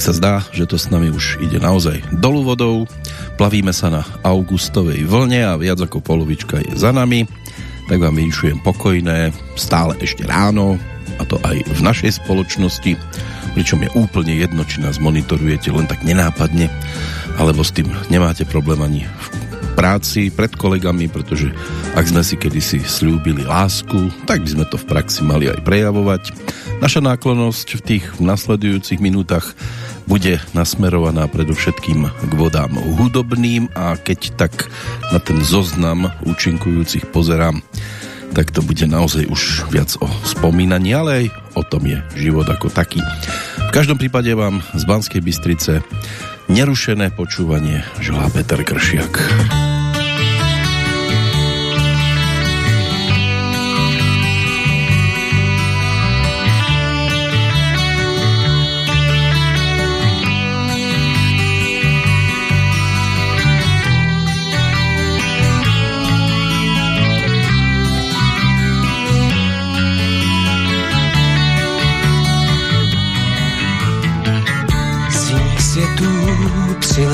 tak sa zdá, že to s nami už ide naozaj dolu vodou. Plavíme sa na augustovej vlne a viac ako polovička je za nami. Tak vám vyšujem pokojné, stále ešte ráno, a to aj v našej spoločnosti, pričom je úplne jedno, či nás monitorujete len tak nenápadne, alebo s tým nemáte problém ani v práci, pred kolegami, pretože ak sme si kedysi slúbili lásku, tak by sme to v praxi mali aj prejavovať. Naša náklonosť v tých nasledujúcich minútach bude nasmerovaná predovšetkým k vodám hudobným a keď tak na ten zoznam účinkujúcich pozerám, tak to bude naozaj už viac o spomínaní, ale aj o tom je život ako taký. V každom prípade vám z Banskej Bystrice nerušené počúvanie želá Peter Kršiak.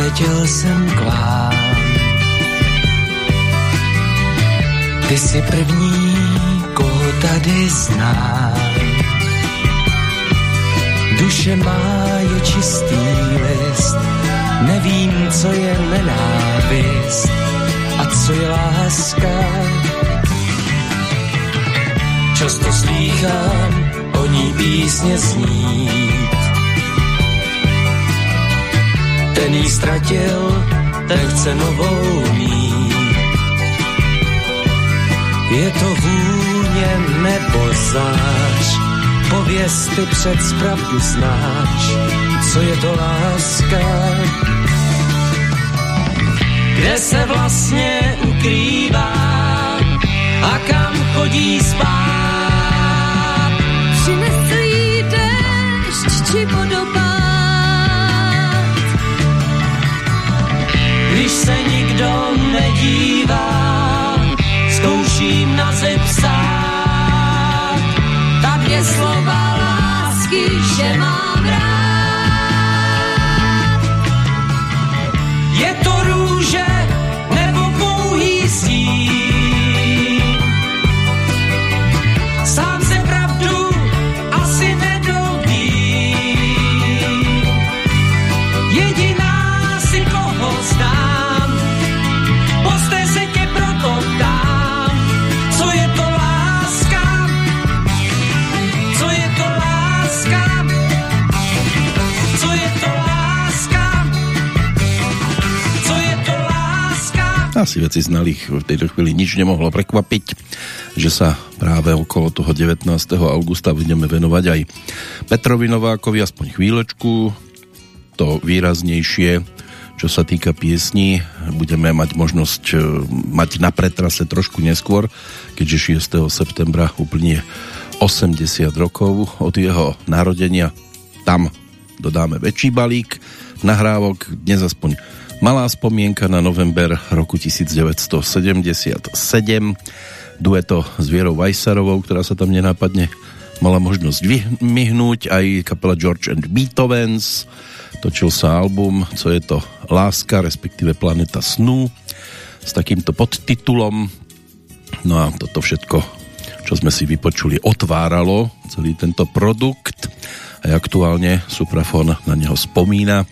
Přiletěl jsem k vám. Ty jsi první, koho tady znám. Duše má je čistý list, nevím, co je nenávist a co je láska. Často slýchám o ní písně znít, ten jí ztratil, ten chce novou mít. Je to vůně nebo zář, pověsty před spravdu znáš, co je to láska. Kde se vlastně ukrývá a kam chodí spát. Přinese jí déšť či vodopa se nikdo nedívá, zkouším na zem psát. Ta dvě slova lásky, že mám Asi veci znalých v tejto chvíli nič nemohlo prekvapiť, že sa práve okolo toho 19. augusta budeme venovať aj Petrovi Novákovi aspoň chvíľočku. To výraznejšie, čo sa týka piesní, budeme mať možnosť e, mať na pretrase trošku neskôr, keďže 6. septembra úplne 80 rokov od jeho narodenia. Tam dodáme väčší balík nahrávok, dnes aspoň malá spomienka na november roku 1977 dueto s Vierou Vajsarovou, ktorá sa tam nenápadne mala možnosť vymihnúť, aj kapela George and Beethovens, točil sa album, co je to Láska, respektíve Planeta snu, s takýmto podtitulom. No a toto všetko, čo sme si vypočuli, otváralo celý tento produkt. Aj aktuálne Suprafon na neho spomína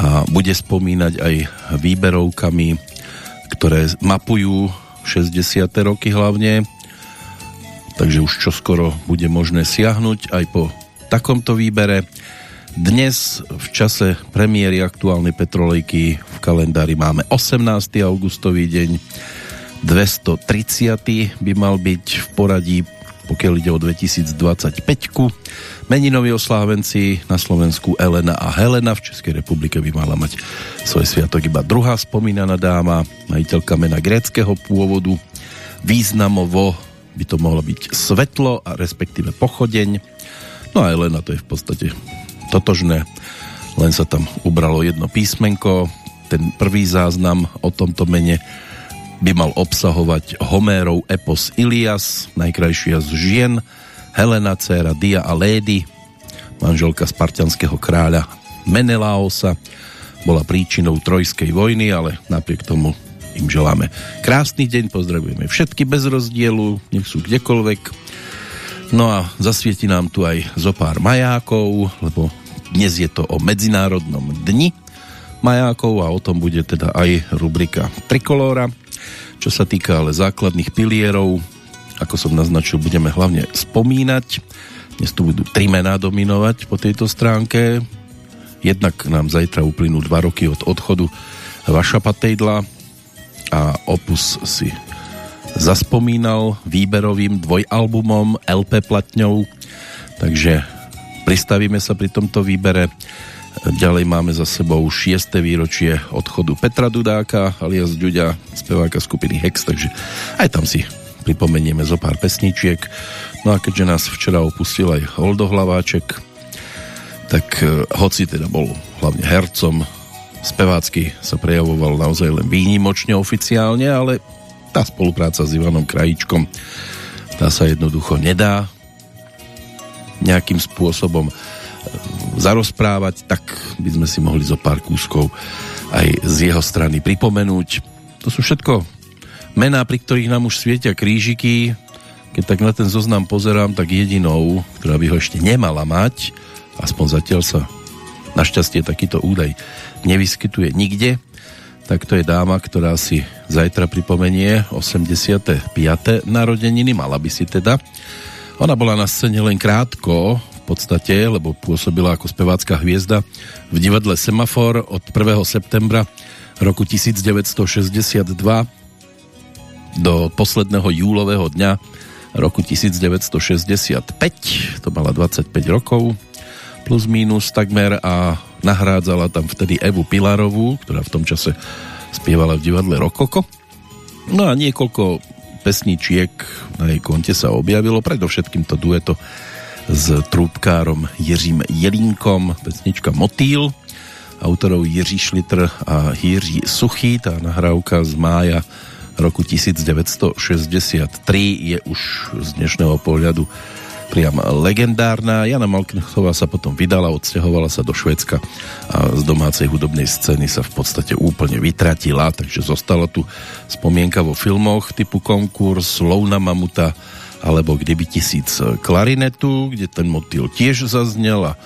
a bude spomínať aj výberovkami, ktoré mapujú 60. roky hlavne, takže už čoskoro bude možné siahnuť aj po takomto výbere. Dnes v čase premiéry aktuálnej Petrolejky v kalendári máme 18. augustový deň, 230. by mal byť v poradí, pokiaľ ide o 2025. Meninoví oslávenci na Slovensku Elena a Helena, v Českej republike by mala mať svoj sviatok iba druhá spomínaná dáma, majiteľka mena gréckého pôvodu, významovo by to mohlo byť svetlo a respektíve pochodeň. No a Elena to je v podstate totožné, len sa tam ubralo jedno písmenko. Ten prvý záznam o tomto mene by mal obsahovať Homérov epos Ilias, najkrajšia z žien, Helena, dcéra Dia a Lady, manželka spartianského kráľa Menelaosa bola príčinou Trojskej vojny, ale napriek tomu im želáme krásny deň, pozdravujeme všetky bez rozdielu, nech sú kdekoľvek. No a zasvieti nám tu aj zo pár majákov, lebo dnes je to o Medzinárodnom dni majákov a o tom bude teda aj rubrika Trikolóra. Čo sa týka ale základných pilierov, ako som naznačil, budeme hlavne spomínať. Dnes tu budú tri mená dominovať po tejto stránke. Jednak nám zajtra uplynú dva roky od odchodu Vaša Patejdla a Opus si zaspomínal výberovým dvojalbumom LP platňou, takže pristavíme sa pri tomto výbere Ďalej máme za sebou 6. výročie odchodu Petra Dudáka alias Ďuďa, speváka skupiny Hex, takže aj tam si pripomenieme zo pár pesničiek. No a keďže nás včera opustil aj Holdo Hlaváček, tak e, hoci teda bol hlavne hercom, spevácky sa prejavoval naozaj len výnimočne oficiálne, ale tá spolupráca s Ivanom Krajíčkom tá sa jednoducho nedá nejakým spôsobom zarozprávať, tak by sme si mohli zo pár kúskov aj z jeho strany pripomenúť. To sú všetko mená, pri ktorých nám už svietia krížiky. Keď tak na ten zoznam pozerám, tak jedinou, ktorá by ho ešte nemala mať, aspoň zatiaľ sa našťastie takýto údaj nevyskytuje nikde, tak to je dáma, ktorá si zajtra pripomenie 85. narodeniny, mala by si teda. Ona bola na scéne len krátko, podstate, lebo pôsobila ako spevácká hviezda v divadle Semafor od 1. septembra roku 1962 do posledného júlového dňa roku 1965, to mala 25 rokov, plus mínus takmer a nahrádzala tam vtedy Evu Pilarovú, ktorá v tom čase spievala v divadle Rokoko. No a niekoľko pesničiek na jej konte sa objavilo, predovšetkým to dueto s trúbkárom Jiřím Jelínkom, pesnička Motýl, autorov Jiří Šlitr a Jiří Suchý, tá nahrávka z mája roku 1963 je už z dnešného pohľadu priam legendárna. Jana Malknechová sa potom vydala, odsťahovala sa do Švedska a z domácej hudobnej scény sa v podstate úplne vytratila, takže zostala tu spomienka vo filmoch typu Konkurs, Louna Mamuta, alebo Kdyby tisíc klarinetu, kde ten motýl tiež zaznel a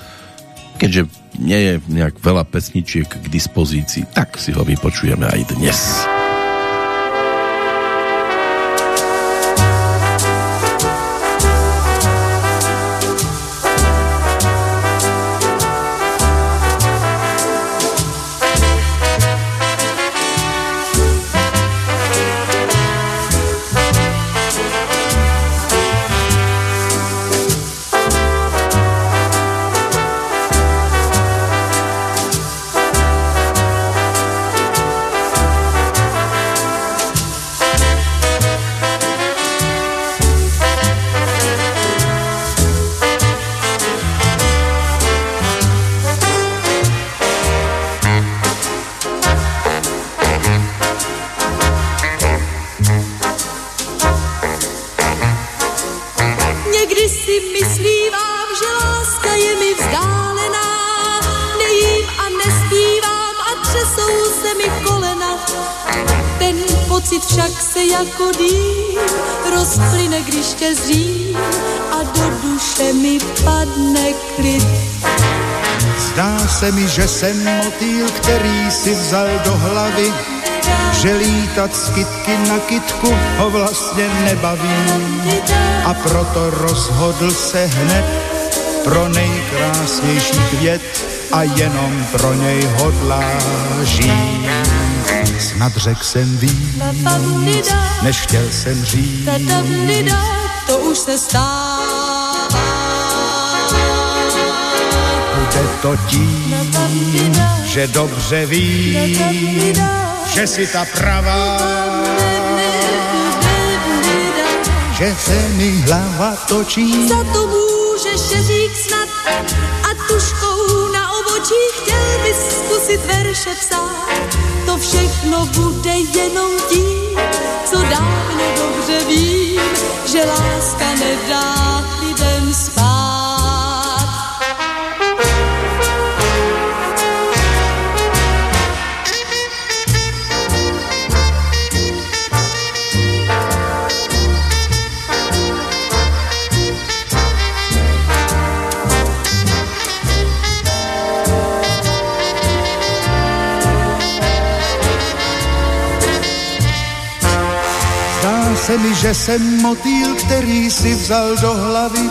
keďže nie je nejak veľa pesničiek k dispozícii, tak si ho vypočujeme aj dnes. Se mi, že jsem motýl, který si vzal do hlavy, že lítat z kytky na kytku ho vlastně nebaví. A proto rozhodl se hned pro nejkrásnější květ a jenom pro něj hodlá žít. Snad řek jsem víc, než chtěl jsem říct. To už se stává to tím, že dobře ví, že si ta pravá, že se mi hlava točí. Za to můžeš řík snad a tuškou na obočí chtěl bys zkusit verše psát. To všechno bude jenom tím, co dávno dobře vím, že láska nedá se mi, že jsem motýl, který si vzal do hlavy,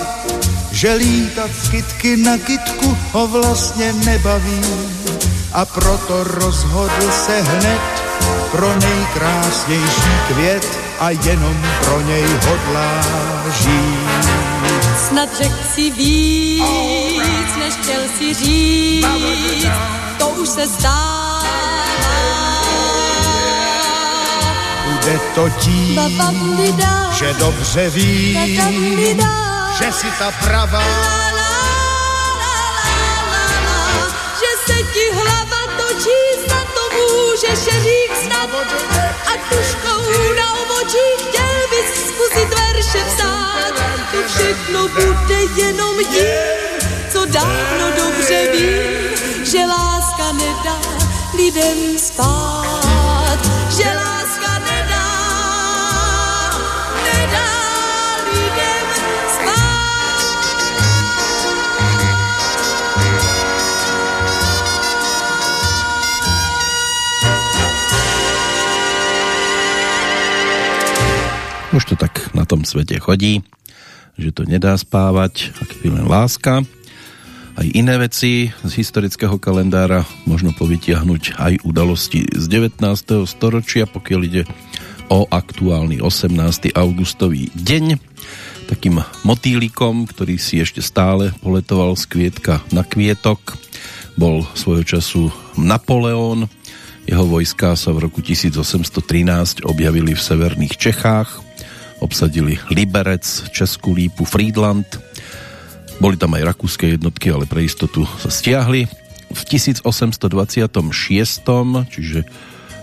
že lítat z kytky na kytku ho vlastně nebaví. A proto rozhodl se hned pro nejkrásnější květ a jenom pro něj hodlá žít. Snad řek si víc, než chtěl si říct, to už se stává. Bude to tím, že dobře ví, že si ta pravá. Že se ti hlava točí, snad to můžeš říct snad. A tuškou na obočí chtěl bys zkusit verše psát. To všechno bude jenom tím, co dávno dobře vím, že láska nedá lidem spát, Už to tak na tom svete chodí, že to nedá spávať, ak je len láska. Aj iné veci z historického kalendára možno povytiahnuť aj udalosti z 19. storočia, pokiaľ ide o aktuálny 18. augustový deň. Takým motýlikom, ktorý si ešte stále poletoval z kvietka na kvietok, bol svojho času Napoleon. Jeho vojská sa v roku 1813 objavili v severných Čechách obsadili Liberec, Českú lípu, Friedland. Boli tam aj rakúske jednotky, ale pre istotu sa stiahli. V 1826, čiže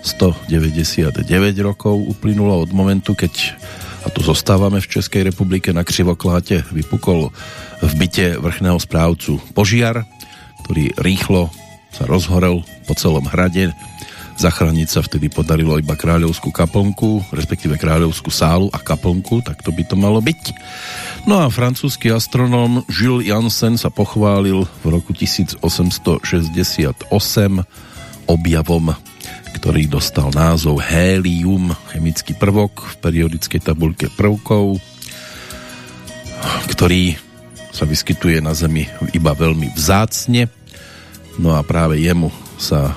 199 rokov uplynulo od momentu, keď a tu zostávame v Českej republike na Krivokláte, vypukol v byte vrchného správcu požiar, ktorý rýchlo sa rozhorel po celom hrade Zachrániť sa vtedy podarilo iba kráľovskú kaplnku, respektíve kráľovskú sálu a kaplnku, tak to by to malo byť. No a francúzsky astronóm Jules Janssen sa pochválil v roku 1868 objavom, ktorý dostal názov hélium, chemický prvok v periodickej tabulke prvkov, ktorý sa vyskytuje na Zemi iba veľmi vzácne. No a práve jemu sa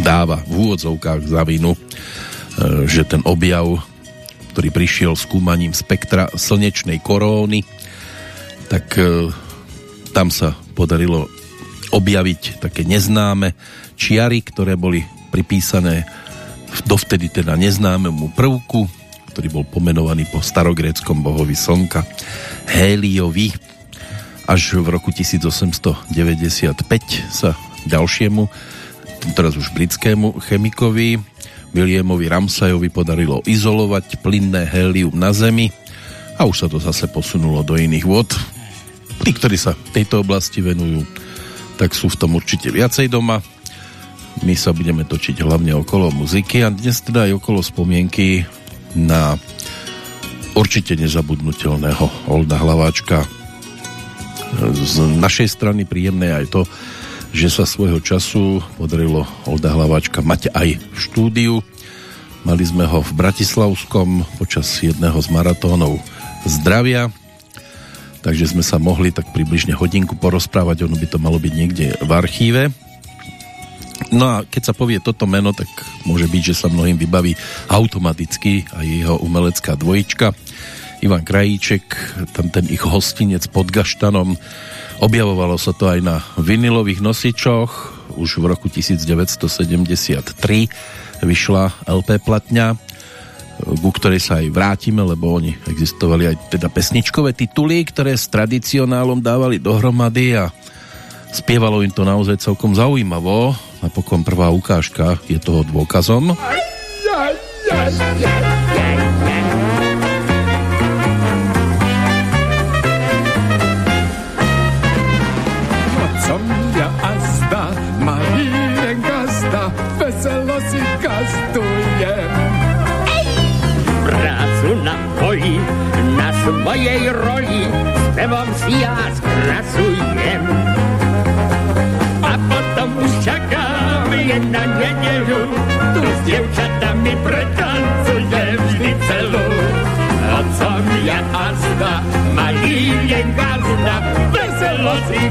dáva v úvodzovkách za vinu, e, že ten objav, ktorý prišiel skúmaním spektra slnečnej koróny, tak e, tam sa podarilo objaviť také neznáme čiary, ktoré boli pripísané dovtedy teda neznámemu prvku, ktorý bol pomenovaný po starogréckom bohovi slnka Héliovi. Až v roku 1895 sa ďalšiemu teraz už britskému chemikovi Williamovi Ramsajovi podarilo izolovať plynné helium na Zemi a už sa to zase posunulo do iných vod. Tí, ktorí sa tejto oblasti venujú, tak sú v tom určite viacej doma. My sa budeme točiť hlavne okolo muziky a dnes teda aj okolo spomienky na určite nezabudnutelného Olda Hlaváčka. Z našej strany príjemné aj to, že sa svojho času podarilo Olda Hlaváčka mať aj v štúdiu. Mali sme ho v Bratislavskom počas jedného z maratónov zdravia, takže sme sa mohli tak približne hodinku porozprávať, ono by to malo byť niekde v archíve. No a keď sa povie toto meno, tak môže byť, že sa mnohým vybaví automaticky aj jeho umelecká dvojička. Ivan Krajíček, tam ten ich hostinec pod Gaštanom, Objavovalo sa to aj na vinilových nosičoch. Už v roku 1973 vyšla LP platňa, ku ktorej sa aj vrátime, lebo oni existovali aj teda pesničkové tituly, ktoré s tradicionálom dávali dohromady a spievalo im to naozaj celkom zaujímavo. Napokon prvá ukážka je toho dôkazom. Aj, aj, aj, aj. Swojej roli śpiewam si ja skrasujem. A potem usiakamy je na niedzielu, tu z dziewczatami pretancuje wždy celú. gazda, malý je gazda, veselo si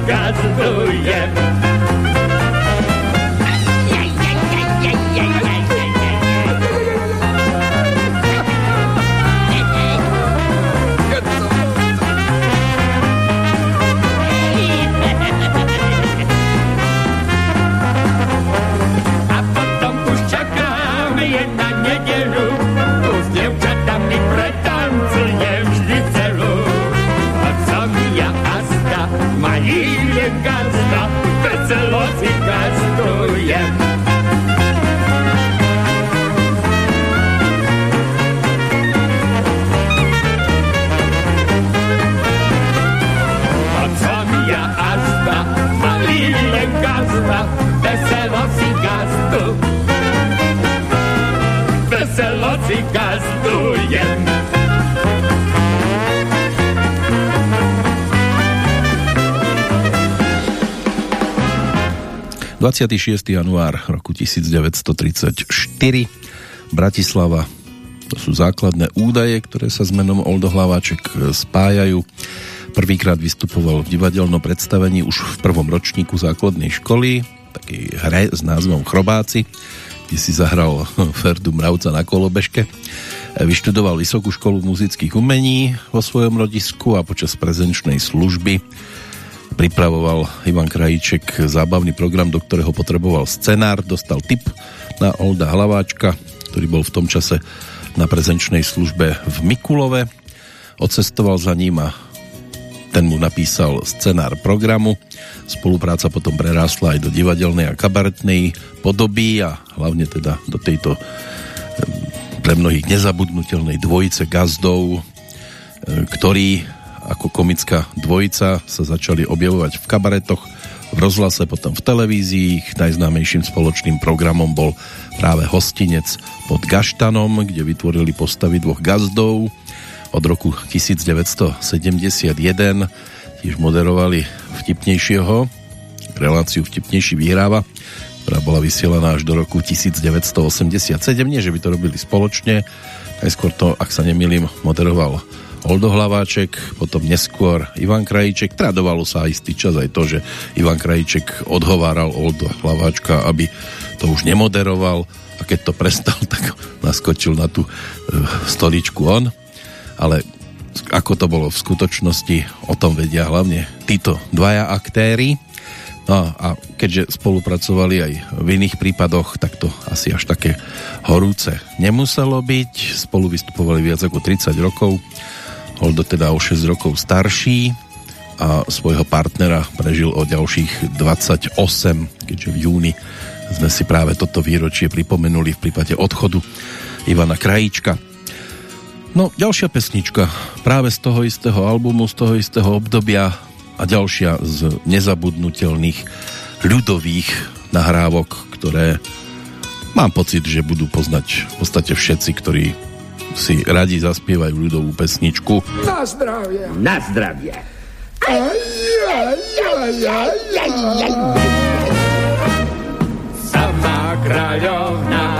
26. január roku 1934 Bratislava to sú základné údaje, ktoré sa s menom Oldo Hlaváček spájajú. Prvýkrát vystupoval v divadelnom predstavení už v prvom ročníku základnej školy, takej hre s názvom Chrobáci kde si zahral Ferdu Mravca na kolobežke. Vyštudoval Vysokú školu muzických umení vo svojom rodisku a počas prezenčnej služby pripravoval Ivan Krajíček zábavný program, do ktorého potreboval scenár, dostal tip na Olda Hlaváčka, ktorý bol v tom čase na prezenčnej službe v Mikulove. Odcestoval za ním a ten mu napísal scenár programu. Spolupráca potom prerásla aj do divadelnej a kabaretnej podoby a hlavne teda do tejto pre mnohých nezabudnutelnej dvojice gazdov, ktorí ako komická dvojica sa začali objavovať v kabaretoch, v rozhlase, potom v televízii. Ich najznámejším spoločným programom bol práve Hostinec pod Gaštanom, kde vytvorili postavy dvoch gazdov, od roku 1971 tiež moderovali vtipnejšieho. Reláciu vtipnejší vyhráva ktorá bola vysielaná až do roku 1987 nie, že by to robili spoločne. Najskôr to, ak sa nemýlim, moderoval Oldo Hlaváček, potom neskôr Ivan Krajíček. Tradovalo sa istý čas aj to, že Ivan Krajíček odhováral Oldo Hlaváčka, aby to už nemoderoval a keď to prestal, tak naskočil na tú e, stoličku on ale ako to bolo v skutočnosti, o tom vedia hlavne títo dvaja aktéry. No a keďže spolupracovali aj v iných prípadoch, tak to asi až také horúce nemuselo byť. Spolu vystupovali viac ako 30 rokov. Holdo teda o 6 rokov starší a svojho partnera prežil o ďalších 28, keďže v júni sme si práve toto výročie pripomenuli v prípade odchodu Ivana Krajíčka. No, ďalšia pesnička práve z toho istého albumu, z toho istého obdobia a ďalšia z nezabudnutelných ľudových nahrávok, ktoré mám pocit, že budú poznať v podstate všetci, ktorí si radi zaspievajú ľudovú pesničku. Na zdravie! Na zdravie! Kráľovna, sama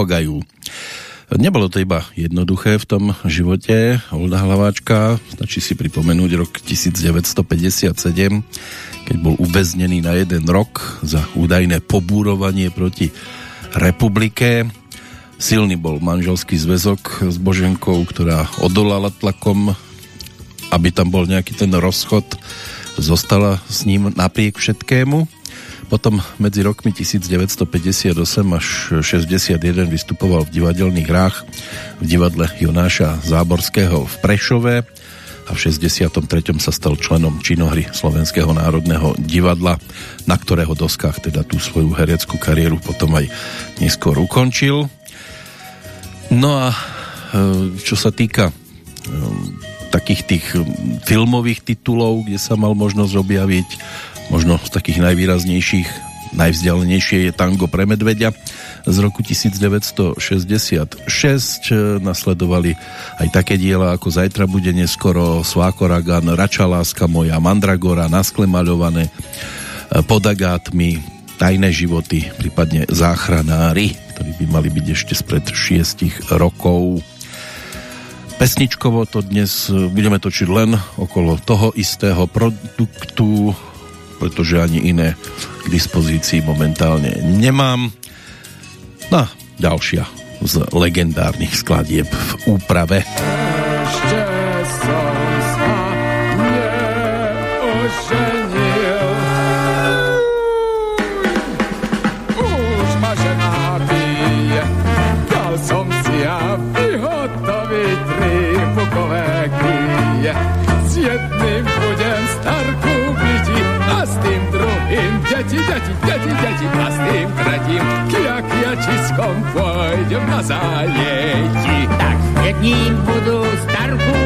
dobogajú. Nebolo to iba jednoduché v tom živote Olda Hlaváčka. Stačí si pripomenúť rok 1957, keď bol uväznený na jeden rok za údajné pobúrovanie proti republike. Silný bol manželský zväzok s Boženkou, ktorá odolala tlakom, aby tam bol nejaký ten rozchod. Zostala s ním napriek všetkému potom medzi rokmi 1958 až 61 vystupoval v divadelných hrách v divadle Jonáša Záborského v Prešove. a v 63. sa stal členom činohry Slovenského národného divadla, na ktorého doskách teda tú svoju hereckú kariéru potom aj neskôr ukončil. No a e, čo sa týka e, takých tých filmových titulov, kde sa mal možnosť objaviť, možno z takých najvýraznejších Najvzdialenejšie je tango pre medvedia z roku 1966. Nasledovali aj také diela ako Zajtra bude neskoro, Svákoragan, Rača láska moja, Mandragora, Naskle maľované, Podagátmi, Tajné životy, prípadne Záchranári, ktorí by mali byť ešte spred šiestich rokov. Pesničkovo to dnes budeme točiť len okolo toho istého produktu, pretože ani iné k dispozícii momentálne nemám. No, ďalšia z legendárnych skladieb v úprave. Tretím kia, kia čiskom pôjdem na zajeti. Tak jedním budú starku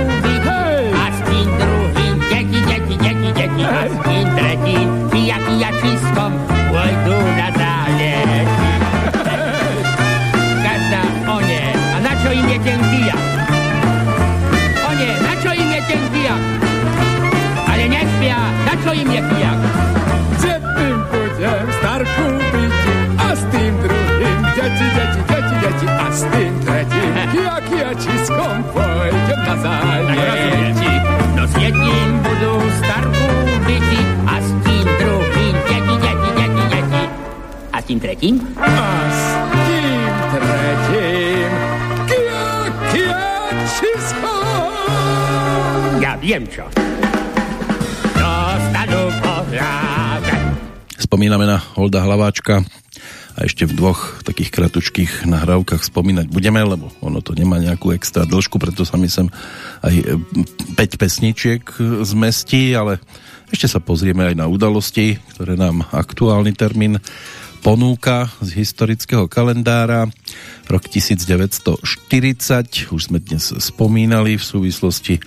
hey. a s tým druhým deti, deti, deti, deti hey. a s tým tretím kia, kia čiskom pôjdu na zajeti. Hey. Každá o nie. A na čo im je ten? O na čo im je ten kia? Ale nespia, na čo im je kia? Deti, deti, deti, deti a s tým tretím kia, kia čiskom pôjdem na zajeti. No s jedným budú starku byť a s tým druhým deti, deti, deti, deti. A s tým tretím? A s tým tretím kia, kia čiskom. Ja viem čo. Dostanú pohľad spomíname na Holda Hlaváčka a ešte v dvoch takých kratučkých nahrávkach spomínať budeme, lebo ono to nemá nejakú extra dĺžku, preto sa mi sem aj 5 e, pesničiek zmestí, ale ešte sa pozrieme aj na udalosti, ktoré nám aktuálny termín ponúka z historického kalendára. Rok 1940, už sme dnes spomínali v súvislosti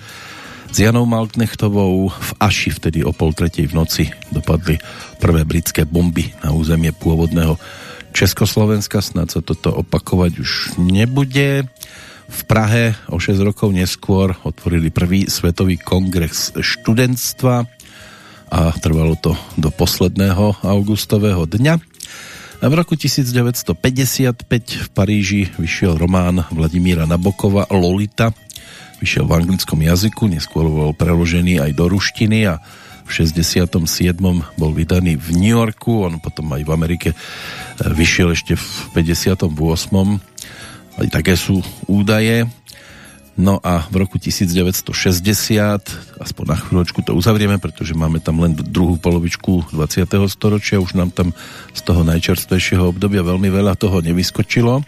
s Janou Malknechtovou v Aši vtedy o pol tretej v noci dopadli prvé britské bomby na územie pôvodného Československa. Snad sa toto opakovať už nebude. V Prahe o 6 rokov neskôr otvorili prvý svetový kongres študentstva a trvalo to do posledného augustového dňa. A v roku 1955 v Paríži vyšiel román Vladimíra Nabokova Lolita, vyšiel v anglickom jazyku, neskôr bol preložený aj do ruštiny a v 67. bol vydaný v New Yorku, on potom aj v Amerike e, vyšiel ešte v 58. Aj také sú údaje. No a v roku 1960, aspoň na chvíľočku to uzavrieme, pretože máme tam len druhú polovičku 20. storočia, už nám tam z toho najčerstvejšieho obdobia veľmi veľa toho nevyskočilo.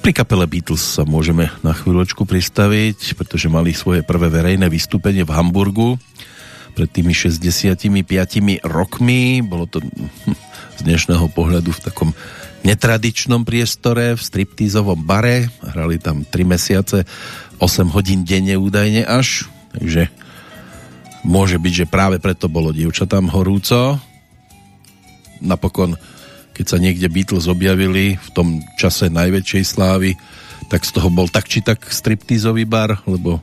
Pri kapele Beatles sa môžeme na chvíľočku pristaviť, pretože mali svoje prvé verejné vystúpenie v Hamburgu pred tými 65 rokmi. Bolo to hm, z dnešného pohľadu v takom netradičnom priestore, v striptízovom bare. Hrali tam 3 mesiace, 8 hodín denne údajne až. Takže môže byť, že práve preto bolo dievčatám horúco. Napokon keď sa niekde Beatles objavili v tom čase najväčšej slávy, tak z toho bol tak či tak striptízový bar, lebo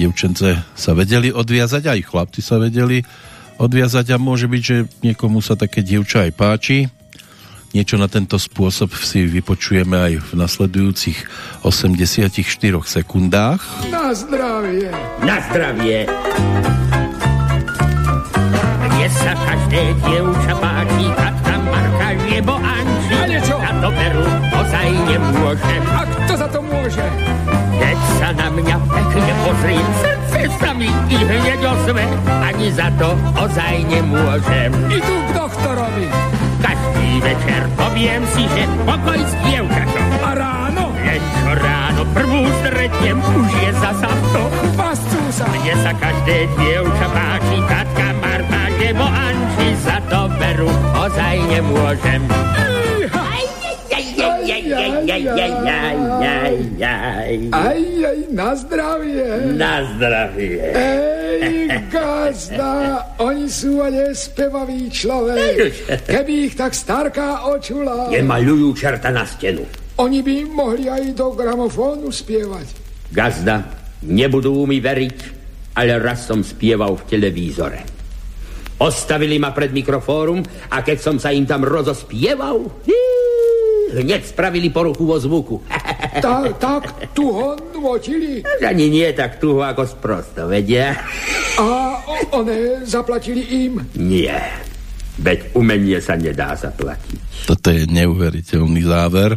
dievčence sa vedeli odviazať, aj chlapci sa vedeli odviazať a môže byť, že niekomu sa také dievča aj páči. Niečo na tento spôsob si vypočujeme aj v nasledujúcich 84 sekundách. Na zdravie! Na zdravie! Mne sa každé dievča páči, Katka, Marka, nebo Anči. To peru ozaj nemôže. A kto za to môže? Keď sa na mňa pekne pozrie, srdce sa mi i hneď ozve. Ani za to ozaj nemôžem. Idú k doktorovi. Každý večer poviem si, že pokoj s dievčatom. A ráno? Len čo ráno prvú stretnem, už je zasa to. Pascu sa. Mne sa každé dievča páči, tatka Marta nebo Anči, za to veru ozaj nemôžem. Aj, aj, na zdravie. Na zdravie. Ej, gazda, oni sú ale spevavý človek. Keby ich tak starká očula, Nemaľujú čerta na stenu. oni by mohli aj do gramofónu spievať. Gazda, nebudú mi veriť, ale raz som spieval v televízore. Ostavili ma pred mikrofórum a keď som sa im tam rozospieval, hí, hneď spravili poruchu vo zvuku. Ta, tak tu ho nvotili Ani nie tak tuho ako sprosto, vedia? a one zaplatili im. Nie. Veď umenie sa nedá zaplatiť. Toto je neuveriteľný záver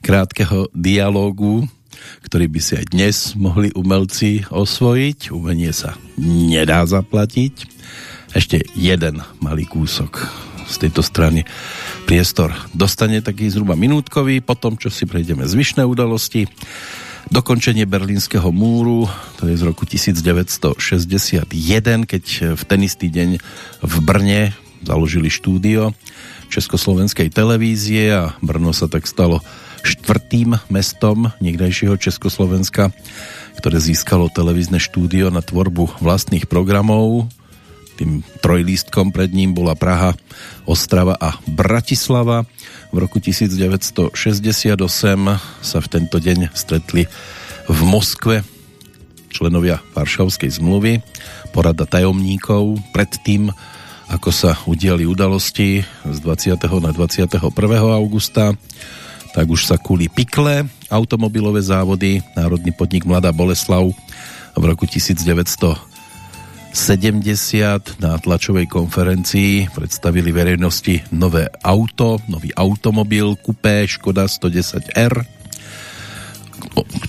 krátkeho dialógu, ktorý by si aj dnes mohli umelci osvojiť. Umenie sa nedá zaplatiť. Ešte jeden malý kúsok z tejto strany priestor dostane taký zhruba minútkový, potom čo si prejdeme zvyšné udalosti. Dokončenie Berlínskeho múru, to je z roku 1961, keď v ten istý deň v Brne založili štúdio Československej televízie a Brno sa tak stalo štvrtým mestom niekdejšieho Československa, ktoré získalo televízne štúdio na tvorbu vlastných programov. Tým trojlístkom pred ním bola Praha, Ostrava a Bratislava. V roku 1968 sa v tento deň stretli v Moskve členovia Varšavskej zmluvy, porada tajomníkov predtým, ako sa udiali udalosti z 20. na 21. augusta, tak už sa kuli pikle, automobilové závody, Národný podnik Mladá Boleslav v roku 1970 na tlačovej konferencii predstavili verejnosti nové auto, nový automobil Coupé Škoda 110R,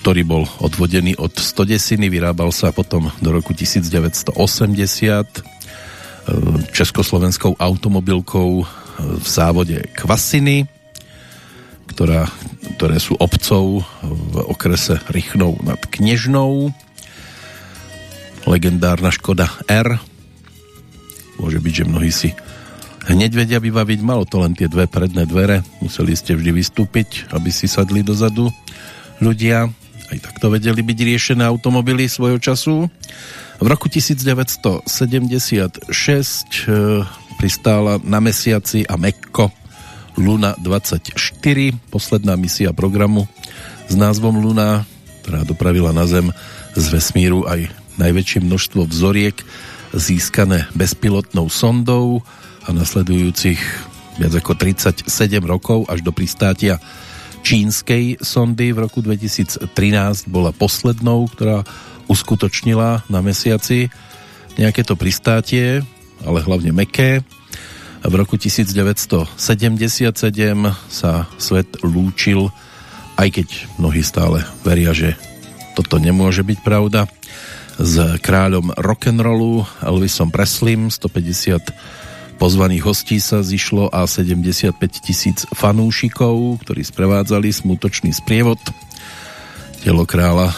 ktorý bol odvodený od 110, vyrábal sa potom do roku 1980 československou automobilkou v závode Kvasiny, ktorá, ktoré sú obcov v okrese Rychnou nad Knežnou. Legendárna Škoda R. Môže byť, že mnohí si hneď vedia vybaviť. Malo to len tie dve predné dvere. Museli ste vždy vystúpiť, aby si sadli dozadu ľudia. Aj takto vedeli byť riešené automobily svojho času. V roku 1976 pristála na mesiaci a Mekko Luna 24, posledná misia programu s názvom Luna, ktorá dopravila na Zem z vesmíru aj najväčšie množstvo vzoriek získané bezpilotnou sondou a nasledujúcich viac ako 37 rokov až do pristátia čínskej sondy v roku 2013 bola poslednou, ktorá uskutočnila na mesiaci nejaké to pristátie, ale hlavne meké. V roku 1977 sa svet lúčil, aj keď mnohí stále veria, že toto nemôže byť pravda, s kráľom rock'n'rollu Elvisom Preslim, 150 pozvaných hostí sa zišlo a 75 tisíc fanúšikov, ktorí sprevádzali smutočný sprievod. Telo kráľa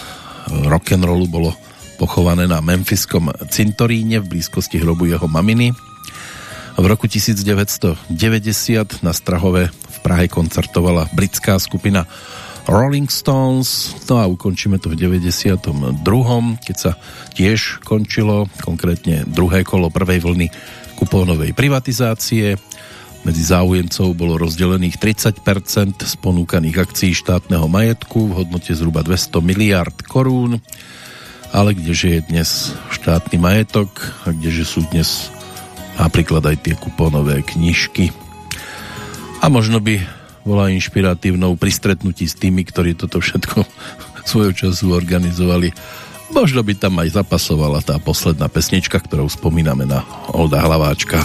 rock'n'rollu bolo pochované na Memphiskom cintoríne v blízkosti hrobu jeho maminy. V roku 1990 na Strahove v Prahe koncertovala britská skupina Rolling Stones, no a ukončíme to v 92. keď sa tiež končilo konkrétne druhé kolo prvej vlny kupónovej privatizácie. Medzi záujemcov bolo rozdelených 30% z ponúkaných akcií štátneho majetku v hodnote zhruba 200 miliard korún. Ale kdeže je dnes štátny majetok a kdeže sú dnes napríklad aj tie kupónové knižky. A možno by bola inšpiratívnou pri stretnutí s tými, ktorí toto všetko svojho času organizovali. Možno by tam aj zapasovala tá posledná pesnička, ktorou spomíname na Olda Hlaváčka.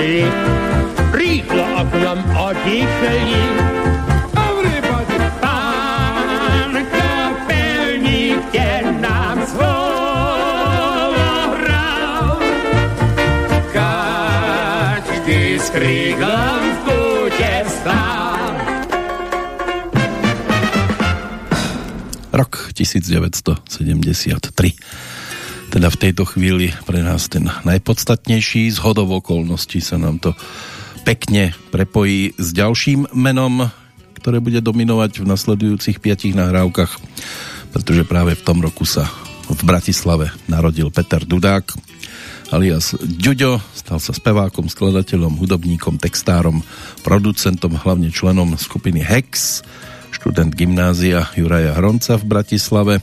Šli, rýchlo oknom odišli. Everybody. Každý s v kúte stál. Rok 1973. Teda v tejto chvíli pre nás ten najpodstatnejší. Z hodov okolností sa nám to pekne prepojí s ďalším menom, ktoré bude dominovať v nasledujúcich piatich nahrávkach, pretože práve v tom roku sa v Bratislave narodil Peter Dudák, alias Ďuďo, stal sa spevákom, skladateľom, hudobníkom, textárom, producentom, hlavne členom skupiny Hex, študent gymnázia Juraja Hronca v Bratislave.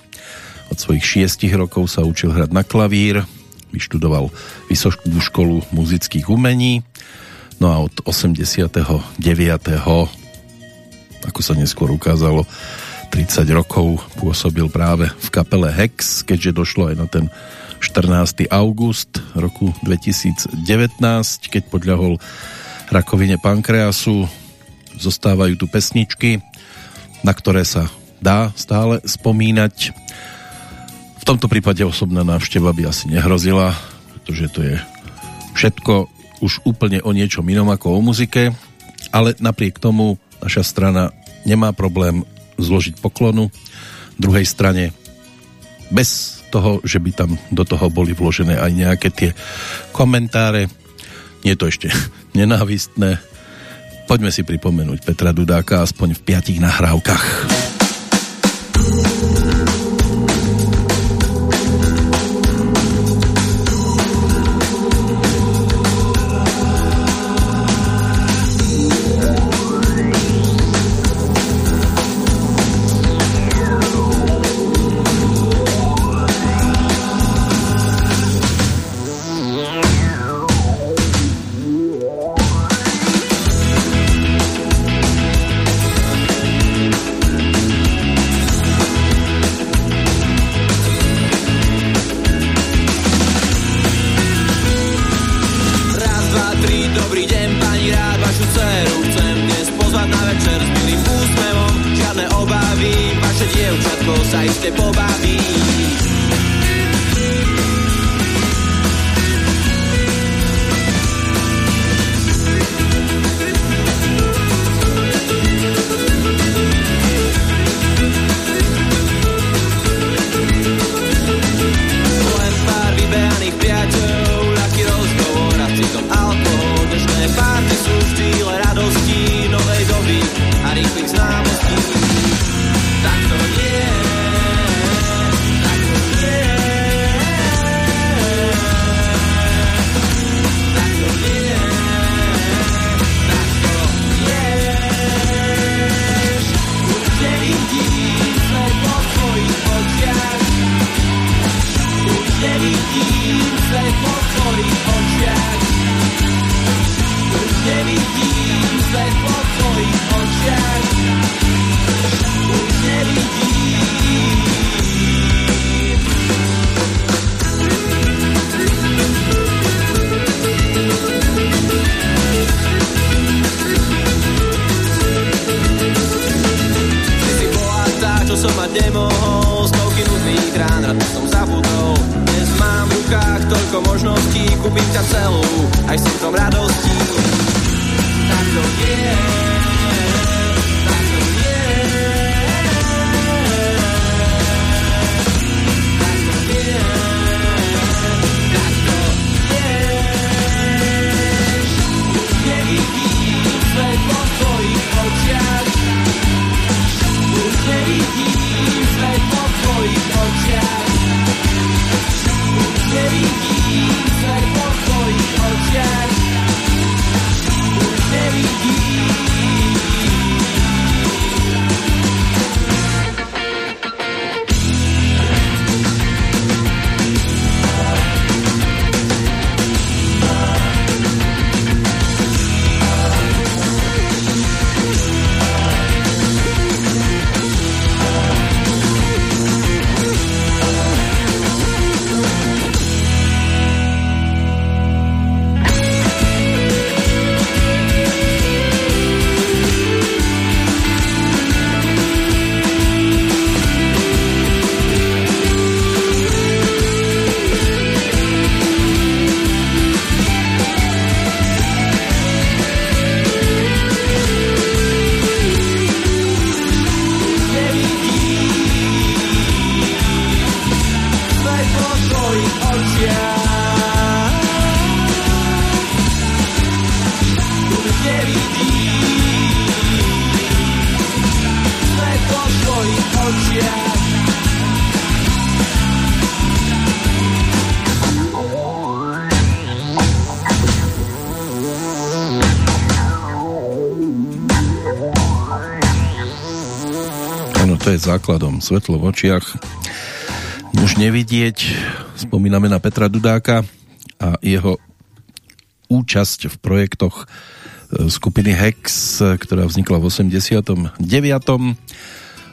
Od svojich šiestich rokov sa učil hrať na klavír, vyštudoval Vysokú školu muzických umení, no a od 89. ako sa neskôr ukázalo, 30 rokov pôsobil práve v kapele Hex, keďže došlo aj na ten 14. august roku 2019, keď podľahol rakovine pankreasu. Zostávajú tu pesničky, na ktoré sa dá stále spomínať. V tomto prípade osobná návšteva by asi nehrozila, pretože to je všetko už úplne o niečom inom ako o muzike, ale napriek tomu naša strana nemá problém zložiť poklonu druhej strane bez toho, že by tam do toho boli vložené aj nejaké tie komentáre. Nie je to ešte nenávistné. Poďme si pripomenúť Petra Dudáka aspoň v piatich nahrávkach. Svetlo v očiach. Už nevidieť. Spomíname na Petra Dudáka a jeho účasť v projektoch e, skupiny Hex, ktorá vznikla v 89.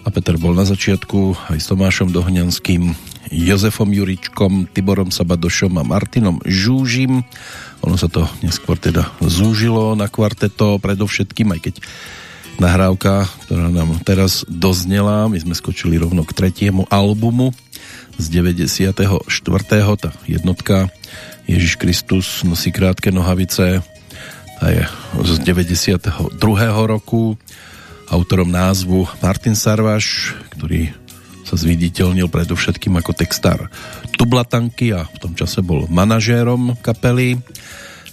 A Peter bol na začiatku aj s Tomášom Dohňanským, Jozefom Juričkom, Tiborom Sabadošom a Martinom Žúžim. Ono sa to neskôr teda zúžilo na kvarteto, predovšetkým, aj keď nahrávka, ktorá nám teraz doznela. My sme skočili rovno k tretiemu albumu z 94. Tá jednotka Ježiš Kristus nosí krátke nohavice. Tá je z 92. roku. Autorom názvu Martin Sarvaš, ktorý sa zviditeľnil predovšetkým ako textár Tublatanky a v tom čase bol manažérom kapely.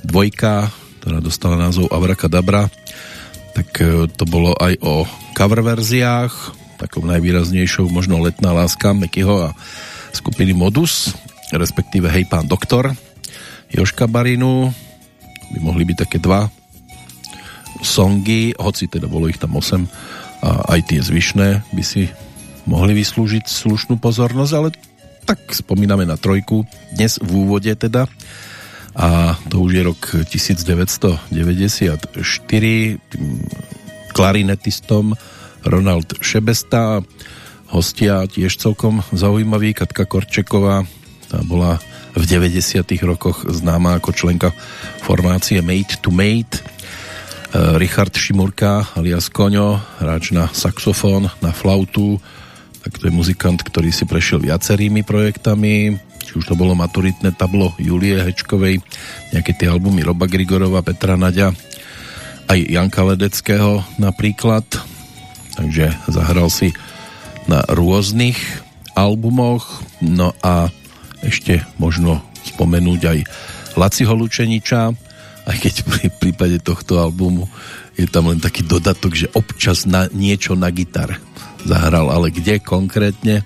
Dvojka, ktorá dostala názov Dabra tak e, to bolo aj o cover verziách, takou najvýraznejšou možno Letná láska Mekyho a skupiny Modus, respektíve Hej pán doktor Joška Barinu, by mohli byť také dva songy, hoci teda bolo ich tam 8 a aj tie zvyšné by si mohli vyslúžiť slušnú pozornosť, ale tak spomíname na trojku, dnes v úvode teda a to už je rok 1994 tým klarinetistom Ronald Šebesta. Hostia tiež celkom zaujímavý Katka Korčeková. Tá bola v 90 rokoch známa ako členka formácie Mate to Mate e, Richard Šimurka alias Koňo hráč na saxofón, na flautu. Tak to je muzikant, ktorý si prešiel viacerými projektami či už to bolo maturitné tablo Julie Hečkovej, nejaké tie albumy Roba Grigorova, Petra Naďa, aj Janka Ledeckého napríklad. Takže zahral si na rôznych albumoch. No a ešte možno spomenúť aj Laciho Lučeniča, aj keď pri prípade tohto albumu je tam len taký dodatok, že občas na niečo na gitar zahral, ale kde konkrétne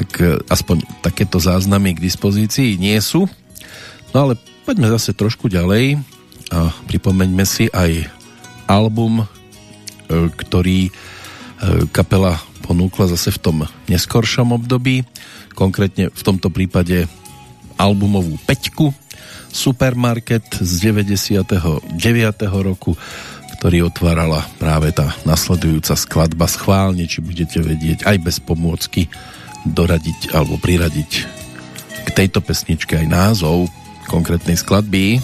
tak e, aspoň takéto záznamy k dispozícii nie sú. No ale poďme zase trošku ďalej a pripomeňme si aj album, e, ktorý e, kapela ponúkla zase v tom neskoršom období, konkrétne v tomto prípade albumovú peťku Supermarket z 99. roku, ktorý otvárala práve tá nasledujúca skladba schválne, či budete vedieť aj bez pomôcky doradiť alebo priradiť k tejto pesničke aj názov konkrétnej skladby.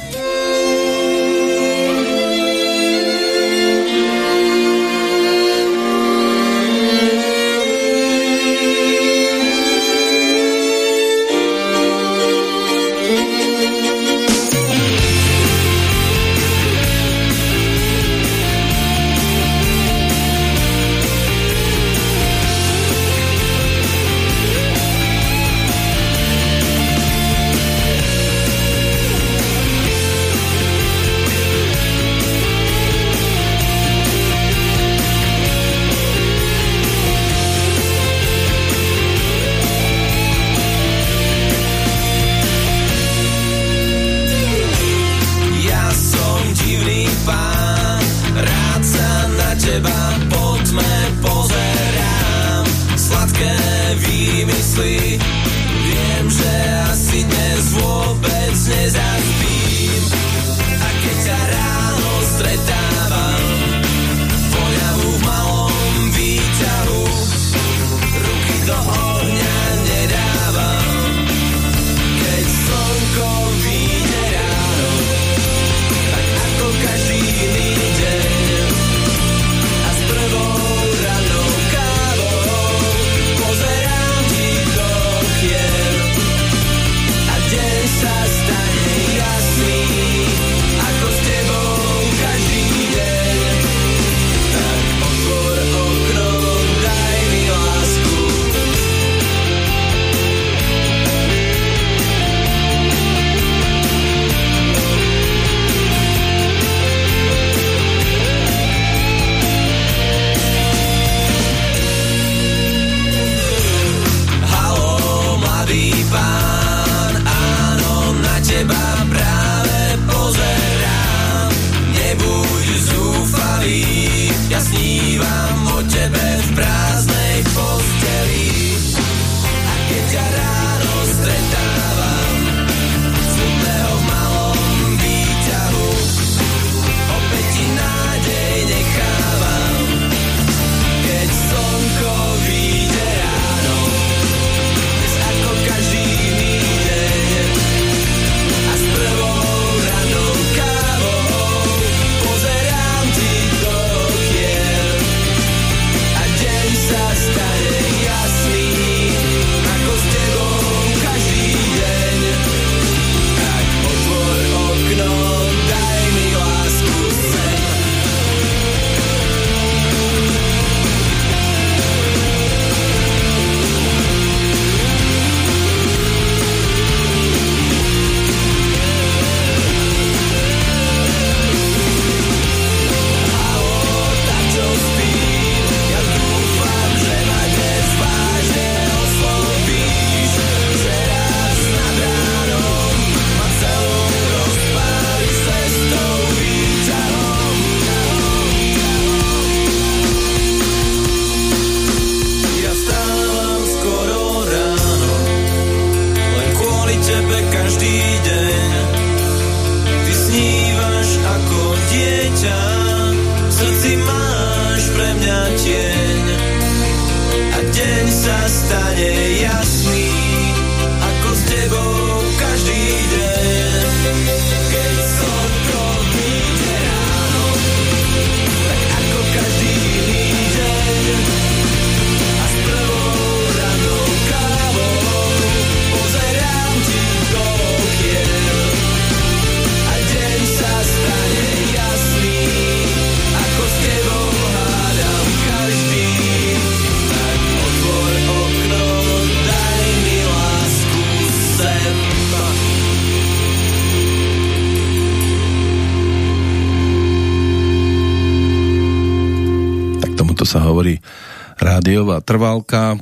Rádiová trvalka,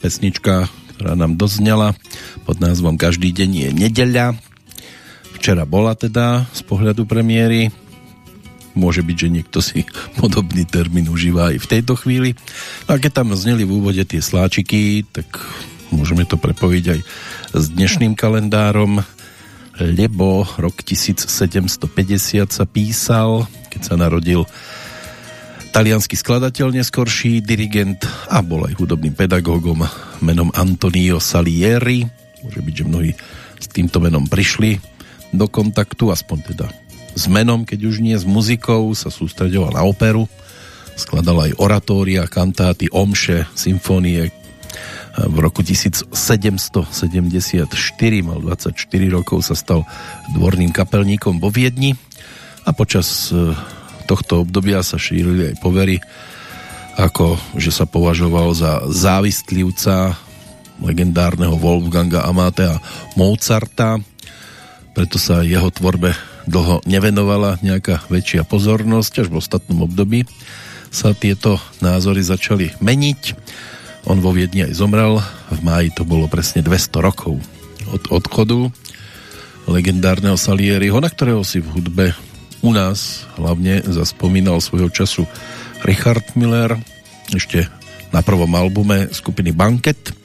pesnička, ktorá nám doznela pod názvom Každý deň je nedeľa. Včera bola teda z pohľadu premiéry. Môže byť, že niekto si podobný termín užíva aj v tejto chvíli. No a keď tam zneli v úvode tie sláčiky, tak môžeme to prepojiť aj s dnešným kalendárom, lebo rok 1750 sa písal, keď sa narodil talianský skladateľ, neskorší dirigent a bol aj hudobným pedagógom menom Antonio Salieri. Môže byť, že mnohí s týmto menom prišli do kontaktu, aspoň teda s menom, keď už nie s muzikou, sa sústredoval na operu, skladal aj oratória, kantáty, omše, symfónie. V roku 1774, mal 24 rokov, sa stal dvorným kapelníkom vo Viedni a počas e, tohto obdobia sa šírili aj povery, ako že sa považoval za závistlivca legendárneho Wolfganga Amatea Mozarta, preto sa jeho tvorbe dlho nevenovala nejaká väčšia pozornosť, až v ostatnom období sa tieto názory začali meniť. On vo Viedni aj zomrel, v máji to bolo presne 200 rokov od odchodu legendárneho Salieriho, na ktorého si v hudbe u nás hlavne zaspomínal svojho času Richard Miller, ešte na prvom albume skupiny Banket,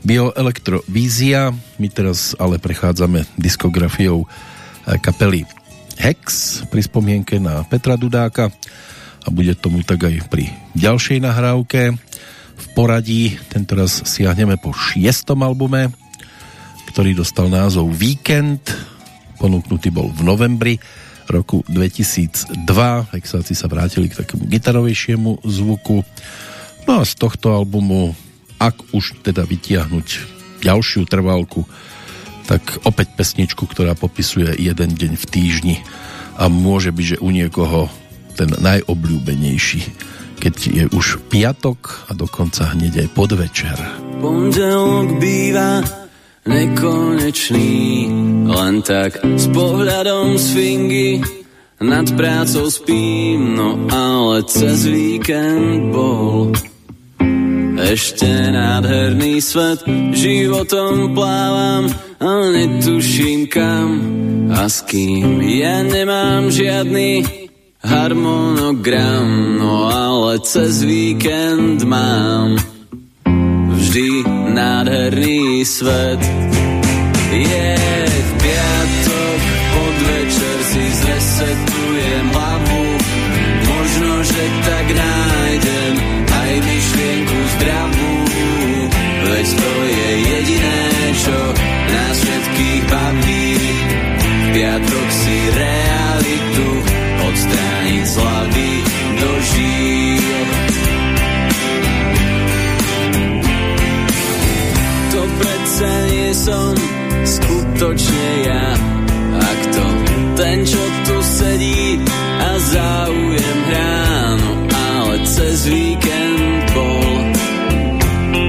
Bioelektrovízia. My teraz ale prechádzame diskografiou eh, kapely Hex pri spomienke na Petra Dudáka a bude tomu tak aj pri ďalšej nahrávke. V poradí tentoraz siahneme po šiestom albume, ktorý dostal názov Víkend, ponúknutý bol v novembri roku 2002. Hexáci sa vrátili k takému gitarovejšiemu zvuku. No a z tohto albumu, ak už teda vytiahnuť ďalšiu trvalku, tak opäť pesničku, ktorá popisuje jeden deň v týždni a môže byť, že u niekoho ten najobľúbenejší, keď je už piatok a dokonca hneď aj podvečer. Pondelok býva nekonečný, len tak s pohľadom z fingy nad prácou spím, no ale cez víkend bol ešte nádherný svet, životom plávam a netuším kam a s kým. Ja nemám žiadny harmonogram, no ale cez víkend mám vždy nádherný svet. Je skutočne ja, ak to ten, čo tu sedí a záujem hráno, ale cez víkend bol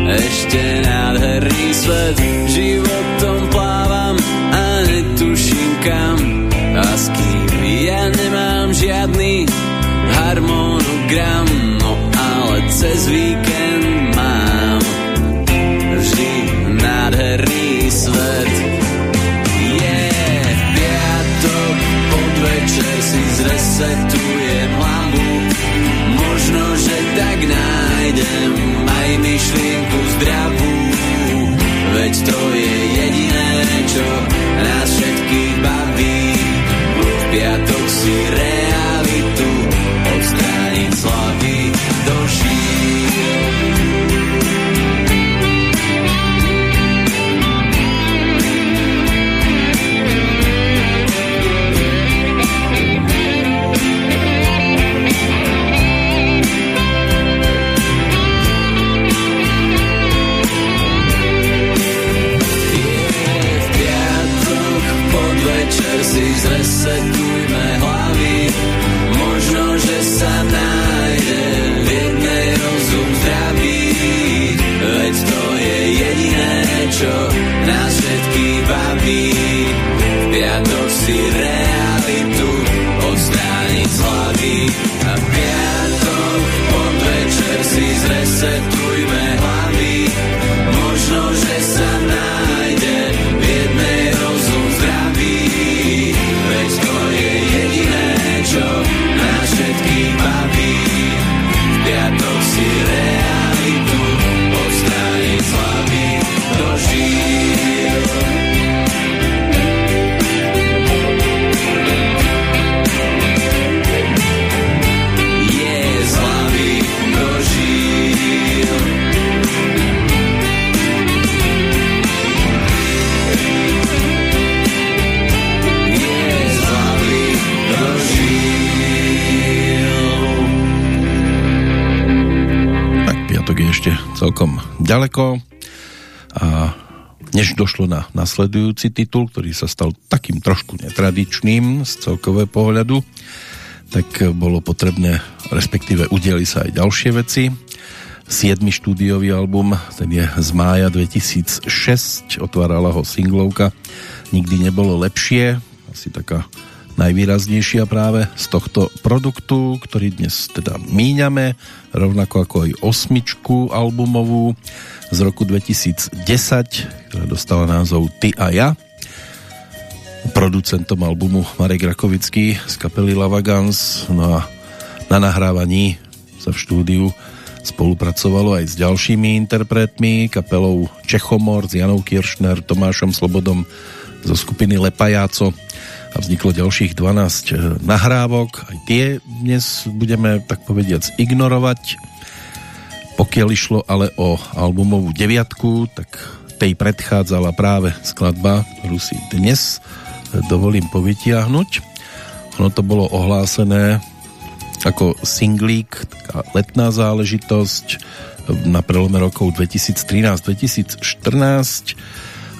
ešte nádherný svet. Životom plávam a netuším kam a s kým. Ja nemám žiadny harmonogram, no ale cez víkend nájdem aj myšlienku zdravú, veď to si zresetujme hlavy, možno, že sa nájde v jednej rozum zdravý, veď to je jediné, čo nás všetkých baví. Piatok celkom ďaleko a než došlo na nasledujúci titul, ktorý sa stal takým trošku netradičným z celkového pohľadu, tak bolo potrebné, respektíve udieli sa aj ďalšie veci. 7. štúdiový album, ten je z mája 2006, otvárala ho singlovka Nikdy nebolo lepšie, asi taká najvýraznejšia práve z tohto produktu, ktorý dnes teda míňame, rovnako ako aj osmičku albumovú z roku 2010, ktorá dostala názov Ty a ja. Producentom albumu Marek Rakovický z kapely Lavagans, no a na nahrávaní sa v štúdiu spolupracovalo aj s ďalšími interpretmi, kapelou Čechomor s Janou Kiršner, Tomášom Slobodom zo skupiny Lepajáco a vzniklo ďalších 12 nahrávok. Aj tie dnes budeme, tak povediac, ignorovať. Pokiaľ išlo ale o albumovú deviatku, tak tej predchádzala práve skladba, ktorú si dnes dovolím povytiahnuť. Ono to bolo ohlásené ako singlík, taká letná záležitosť na prelome rokov 2013-2014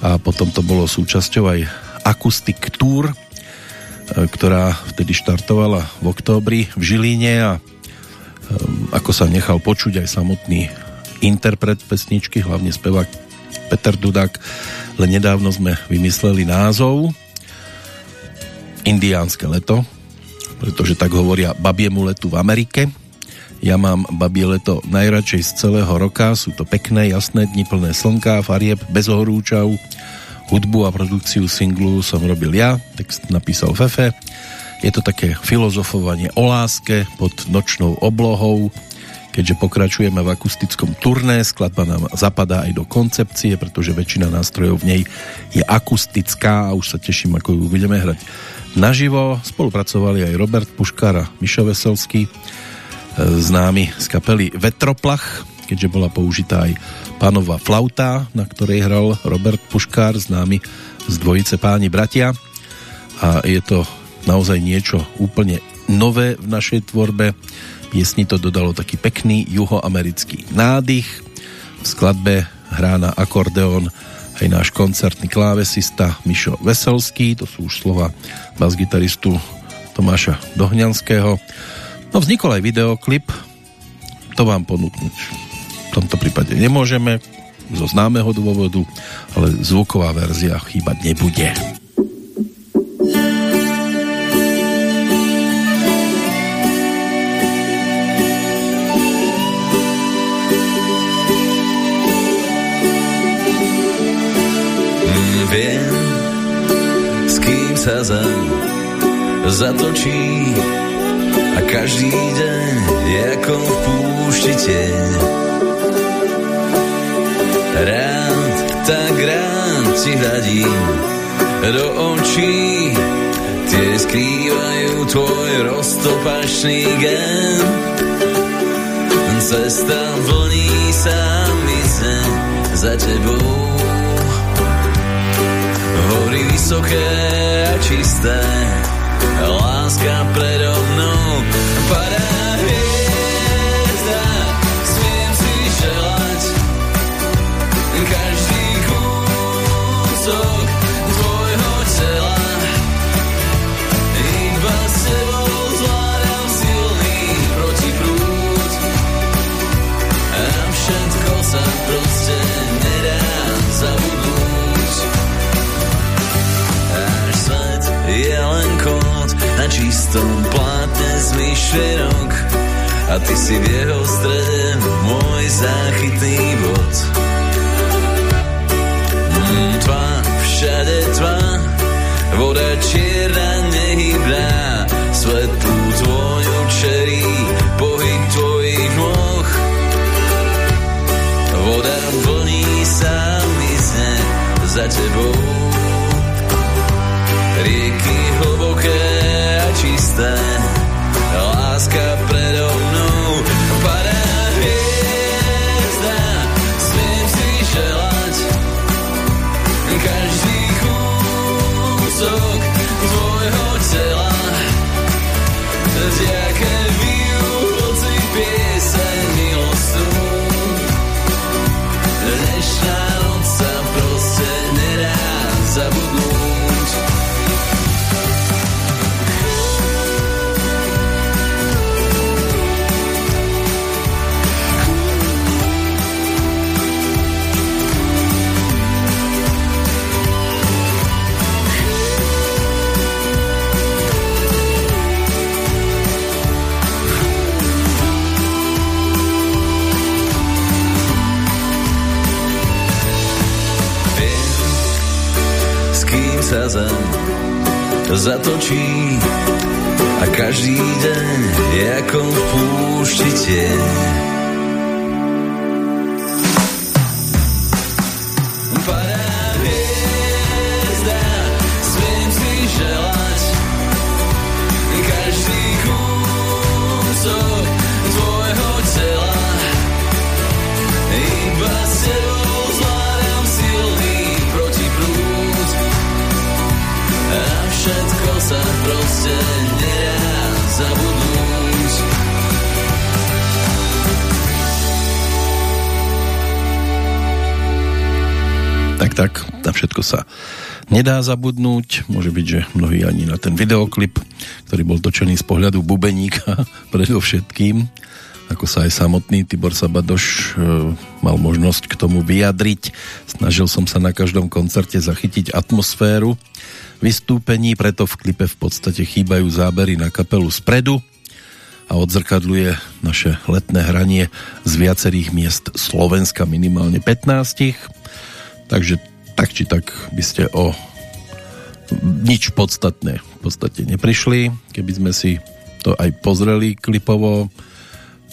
a potom to bolo súčasťou aj Acoustic Tour, e, ktorá vtedy štartovala v októbri v Žilíne a e, ako sa nechal počuť aj samotný interpret pesničky, hlavne spevák Peter Dudák, len nedávno sme vymysleli názov Indiánske leto, pretože tak hovoria babiemu letu v Amerike. Ja mám babie leto najradšej z celého roka, sú to pekné, jasné dni plné slnka, farieb, bez horúčav. Hudbu a produkciu singlu som robil ja, text napísal Fefe. Je to také filozofovanie o láske pod nočnou oblohou, keďže pokračujeme v akustickom turné, skladba nám zapadá aj do koncepcie, pretože väčšina nástrojov v nej je akustická a už sa teším, ako ju budeme hrať naživo. Spolupracovali aj Robert Puškár a Mišo Veselský, známy z kapely Vetroplach, keďže bola použitá aj pánova flauta, na ktorej hral Robert Puškár, známy z dvojice Páni bratia. A je to naozaj niečo úplne nové v našej tvorbe. Piesni to dodalo taký pekný juhoamerický nádych. V skladbe hrá na akordeón aj náš koncertný klávesista Mišo Veselský, to sú už slova basgitaristu Tomáša Dohňanského. No vznikol aj videoklip, to vám ponúknuť tomto prípade nemôžeme, zo známeho dôvodu, ale zvuková verzia chýbať nebude. Viem, s kým sa zem zatočí a každý deň je ako v púšti tieň. Rád, tak rád ti hľadím do očí, tie skrývajú tvoj roztopačný gen. Cesta vlní sa mi za tebou. Hory vysoké a čisté, láska predo mnou padá na čistom plátne z myšlienok a ty si v jeho strede môj záchytný bod. Mm, tva, všade tva, voda čierna nehybná, svetlú tvoju čerí, pohyb tvojich nôh. Voda vlní sa mizne za tebou. Zatočí nedá zabudnúť. Môže byť, že mnohí ani na ten videoklip, ktorý bol točený z pohľadu bubeníka predovšetkým, ako sa aj samotný Tibor Sabadoš e, mal možnosť k tomu vyjadriť. Snažil som sa na každom koncerte zachytiť atmosféru vystúpení, preto v klipe v podstate chýbajú zábery na kapelu spredu a odzrkadluje naše letné hranie z viacerých miest Slovenska, minimálne 15. Takže tak či tak by ste o nič podstatné v podstate neprišli, keby sme si to aj pozreli klipovo.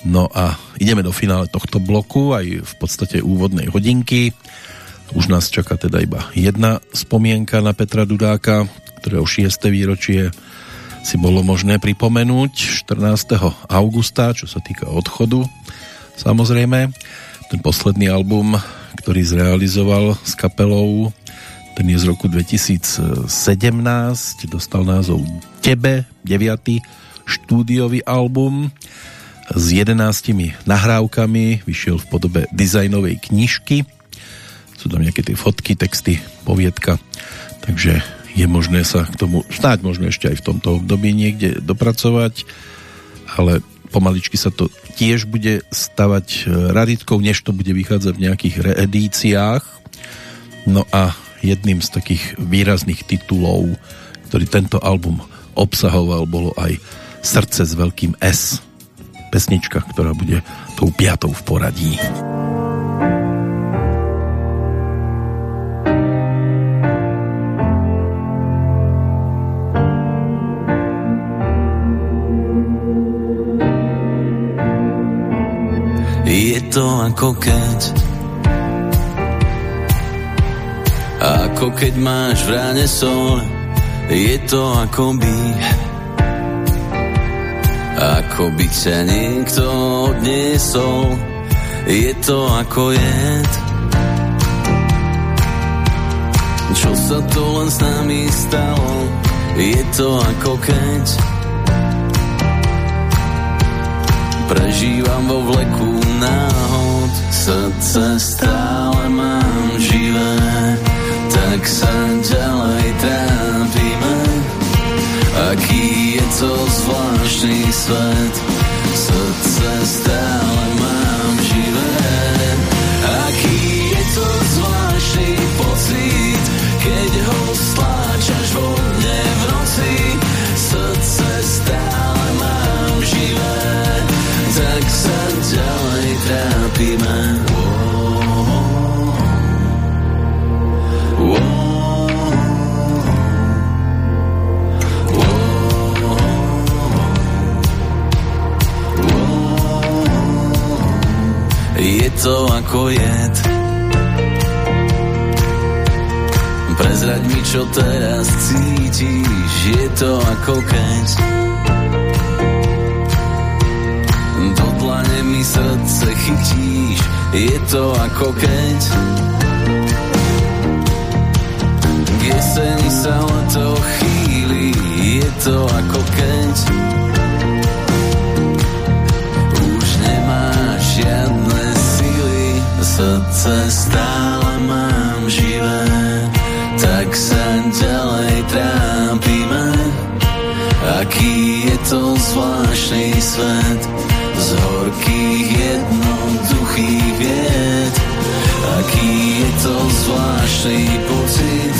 No a ideme do finále tohto bloku, aj v podstate úvodnej hodinky. Už nás čaká teda iba jedna spomienka na Petra Dudáka, ktorého 6. výročie si bolo možné pripomenúť 14. augusta, čo sa týka odchodu. Samozrejme, ten posledný album, ktorý zrealizoval s kapelou, ten je z roku 2017, dostal názov Tebe, 9. štúdiový album. S 11 nahrávkami, vyšiel v podobe dizajnovej knižky, sú tam nejaké tie fotky, texty, poviedka, takže je možné sa k tomu, snáď možno ešte aj v tomto období niekde dopracovať, ale pomaličky sa to tiež bude stavať raditkou, než to bude vychádzať v nejakých reedíciách. No a jedným z takých výrazných titulov, ktorý tento album obsahoval, bolo aj Srdce s veľkým S pesnička, ktorá bude tou piatou v poradí. Je to ako keď. Ako keď máš v ráne sol Je to ako by. Ako by ťa niekto odniesol Je to ako jed. Čo sa to len s nami stalo Je to ako keď. Prežívam vo vleku náhod. Srdce stále mám živé Tak sa ďalej trápime. Aký je to zvláštny svet? Srdce stále čo teraz cítiš, je to ako keď do dlane mi srdce chytíš, je to ako keď k jeseni sa leto chýli, je to ako keď už nemáš žiadne síly, srdce stále zvláštny svet z horkých jednoduchých vied. Aký je to zvláštny pocit,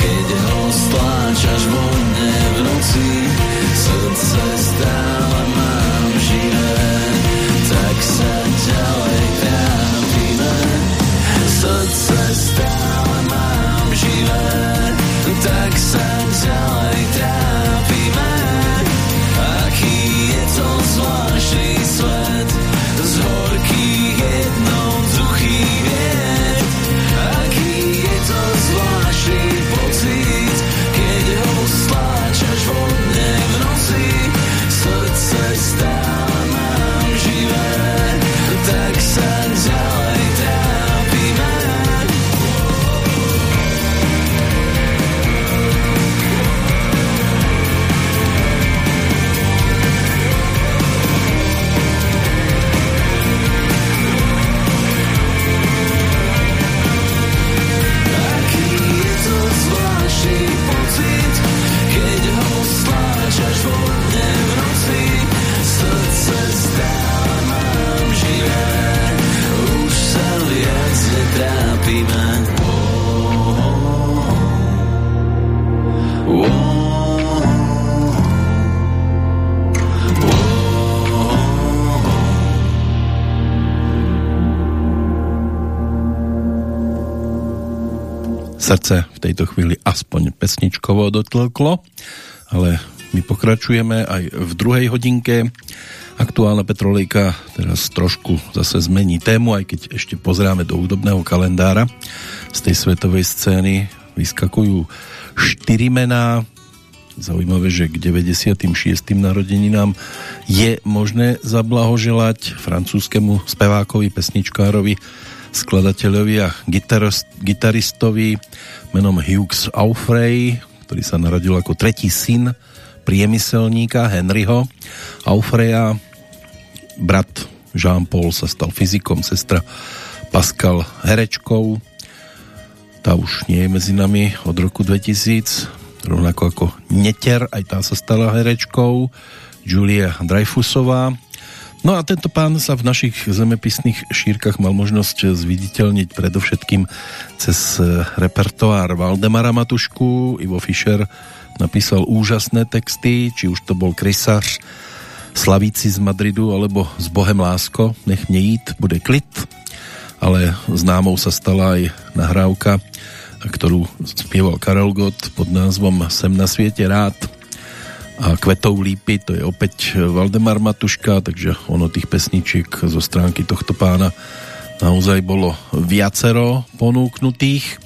keď ho stláčaš vo oh, Srdce v tejto chvíli aspoň pesničkovo dotlklo, ale my pokračujeme aj v druhej hodinke. Aktuálna Petrolejka teraz trošku zase zmení tému, aj keď ešte pozráme do údobného kalendára. Z tej svetovej scény vyskakujú štyri mená. Zaujímavé, že k 96. narodeninám je možné zablahoželať francúzskému spevákovi, pesničkárovi, skladateľovi a gitaristovi menom Hughes Aufrey, ktorý sa narodil ako tretí syn priemyselníka Henryho Aufreya. Brat Jean-Paul sa stal fyzikom, sestra Pascal herečkou. Tá už nie je medzi nami od roku 2000, rovnako ako Neter, aj tá sa stala herečkou. Julia Dreyfusová, No a tento pán sa v našich zemepisných šírkach mal možnosť zviditeľniť predovšetkým cez repertoár Valdemara Matušku. Ivo Fischer napísal úžasné texty, či už to bol krysař, slavíci z Madridu alebo s Bohem lásko, nech mne jít, bude klid. Ale známou sa stala aj nahrávka, ktorú spieval Karel Gott pod názvom Sem na sviete rád a Kvetou lípy, to je opäť Valdemar Matuška, takže ono tých pesničiek zo stránky tohto pána naozaj bolo viacero ponúknutých.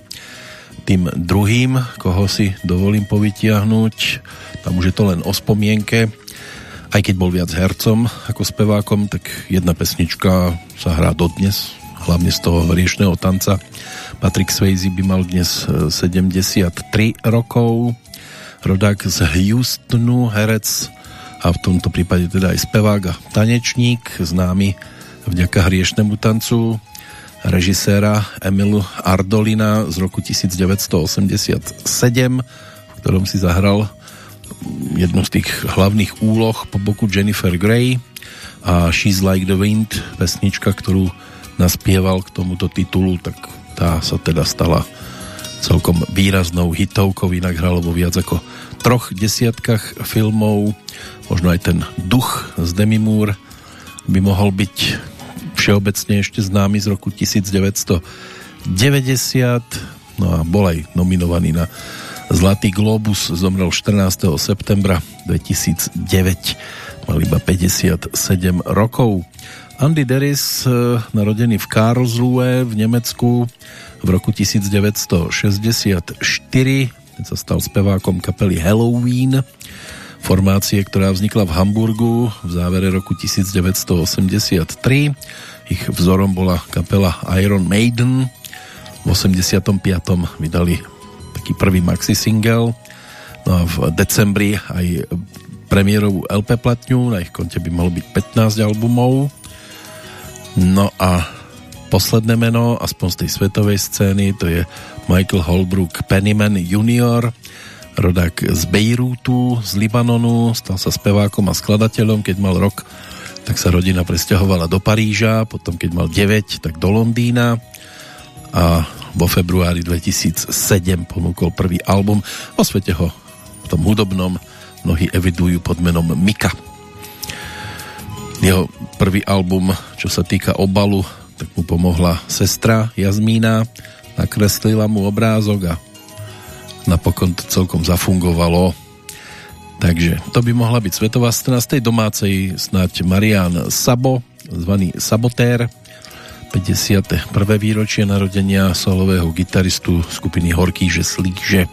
Tým druhým, koho si dovolím povytiahnuť, tam už je to len o spomienke, aj keď bol viac hercom ako spevákom, tak jedna pesnička sa hrá dodnes, hlavne z toho riešného tanca. Patrick Swayze by mal dnes 73 rokov, rodák z Houstonu, herec a v tomto prípade teda aj spevák a tanečník, známy vďaka hriešnemu tancu režiséra Emilu Ardolina z roku 1987, v ktorom si zahral jednu z tých hlavných úloh po boku Jennifer Grey a She's Like the Wind, pesnička, ktorú naspieval k tomuto titulu, tak tá sa teda stala celkom výraznou hitovkou, inak hralo vo viac ako troch desiatkách filmov, možno aj ten duch z Demi Moore by mohol byť všeobecne ešte známy z roku 1990 no a bol aj nominovaný na Zlatý Globus zomrel 14. septembra 2009 mal iba 57 rokov Andy Deris narodený v Karlsruhe v Nemecku v roku 1964 ten sa stal spevákom kapely Halloween formácie, ktorá vznikla v Hamburgu v závere roku 1983. Ich vzorom bola kapela Iron Maiden. V 85. vydali taký prvý maxi single. No a v decembri aj premiérovú LP platňu, na ich konte by malo byť 15 albumov. No a posledné meno, aspoň z tej svetovej scény, to je Michael Holbrook Pennyman Jr., rodák z Bejrútu, z Libanonu, stal sa spevákom a skladateľom, keď mal rok, tak sa rodina presťahovala do Paríža, potom keď mal 9, tak do Londýna a vo februári 2007 ponúkol prvý album. O svete ho v tom hudobnom mnohí evidujú pod menom Mika. Jeho prvý album, čo sa týka obalu, tak mu pomohla sestra Jazmína, nakreslila mu obrázok a napokon to celkom zafungovalo. Takže to by mohla byť svetová scéna z tej domácej snáď Marian Sabo, zvaný Sabotér, 51. výročie narodenia solového gitaristu skupiny Horký že slík, že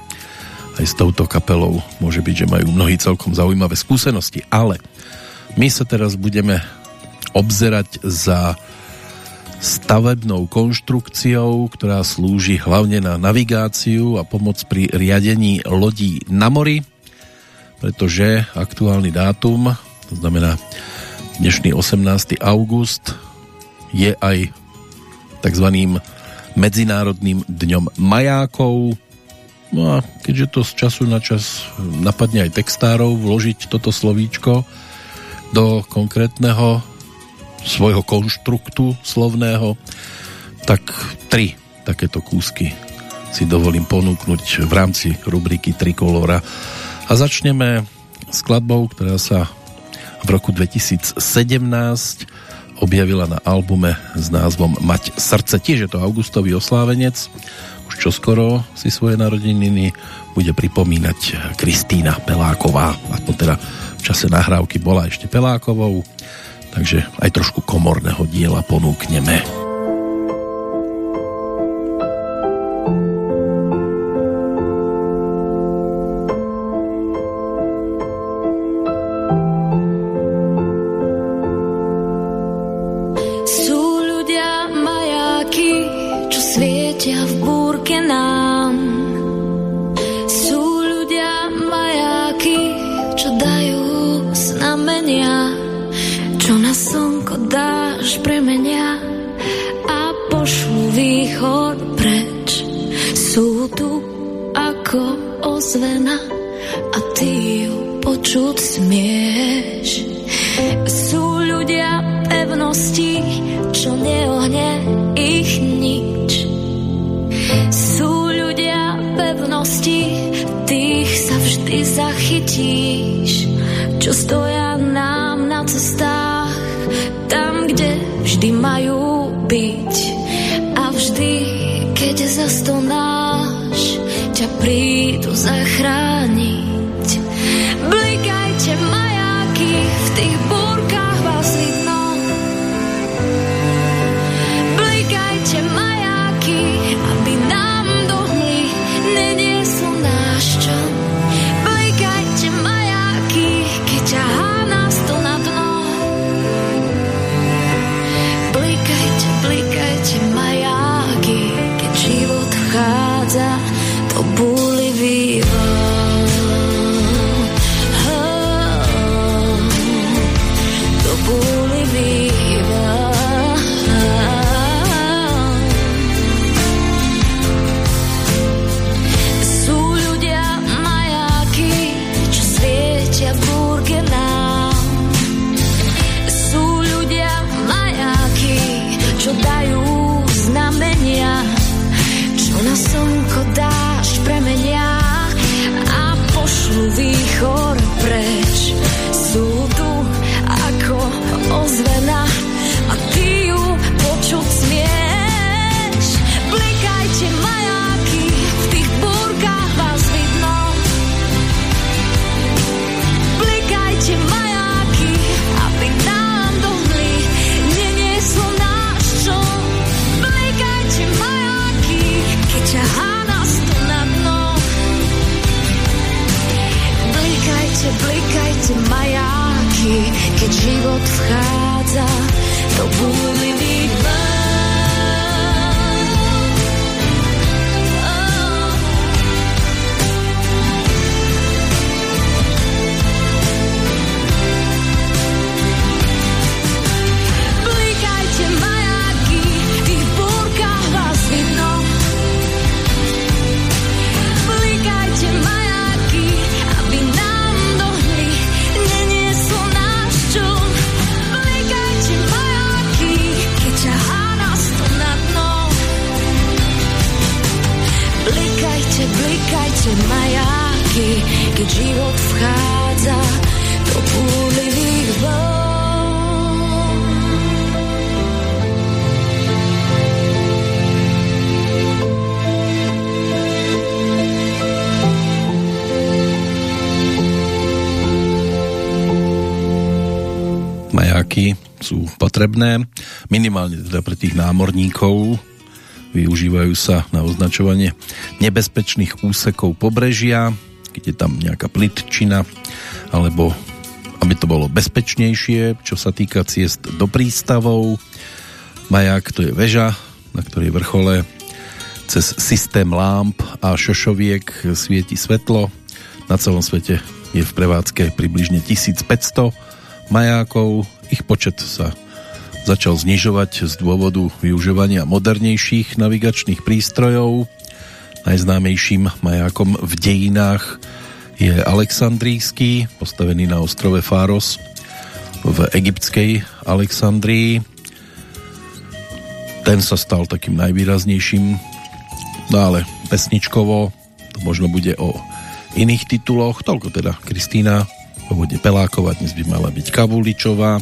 aj s touto kapelou môže byť, že majú mnohí celkom zaujímavé skúsenosti, ale my sa teraz budeme obzerať za stavebnou konštrukciou, ktorá slúži hlavne na navigáciu a pomoc pri riadení lodí na mori, pretože aktuálny dátum, to znamená dnešný 18. august, je aj tzv. Medzinárodným dňom majákov. No a keďže to z času na čas napadne aj textárov vložiť toto slovíčko do konkrétneho svojho konštruktu slovného, tak tri takéto kúsky si dovolím ponúknuť v rámci rubriky Trikolora. A začneme skladbou, ktorá sa v roku 2017 objavila na albume s názvom Mať srdce. Tiež je to augustový oslávenec. Už čoskoro si svoje narodeniny bude pripomínať Kristýna Peláková. Aspoň teda v čase nahrávky bola ešte Pelákovou takže aj trošku komorného diela ponúkneme. Majáky sú potrebné, minimálne teda pre tých námorníkov, využívajú sa na označovanie nebezpečných úsekov pobrežia, keď je tam nejaká plitčina, alebo aby to bolo bezpečnejšie, čo sa týka ciest do prístavov. Maják to je väža, na ktorej vrchole cez systém lámp a šošoviek svieti svetlo. Na celom svete je v prevádzke približne 1500 majákov. Ich počet sa začal znižovať z dôvodu využívania modernejších navigačných prístrojov. Najznámejším majákom v dejinách je Alexandrijský, postavený na ostrove Fáros v egyptskej Alexandrii. Ten sa stal takým najvýraznejším, no ale pesničkovo to možno bude o iných tituloch, toľko teda Kristýna, pôvodne Peláková, dnes by mala byť Kavuličová,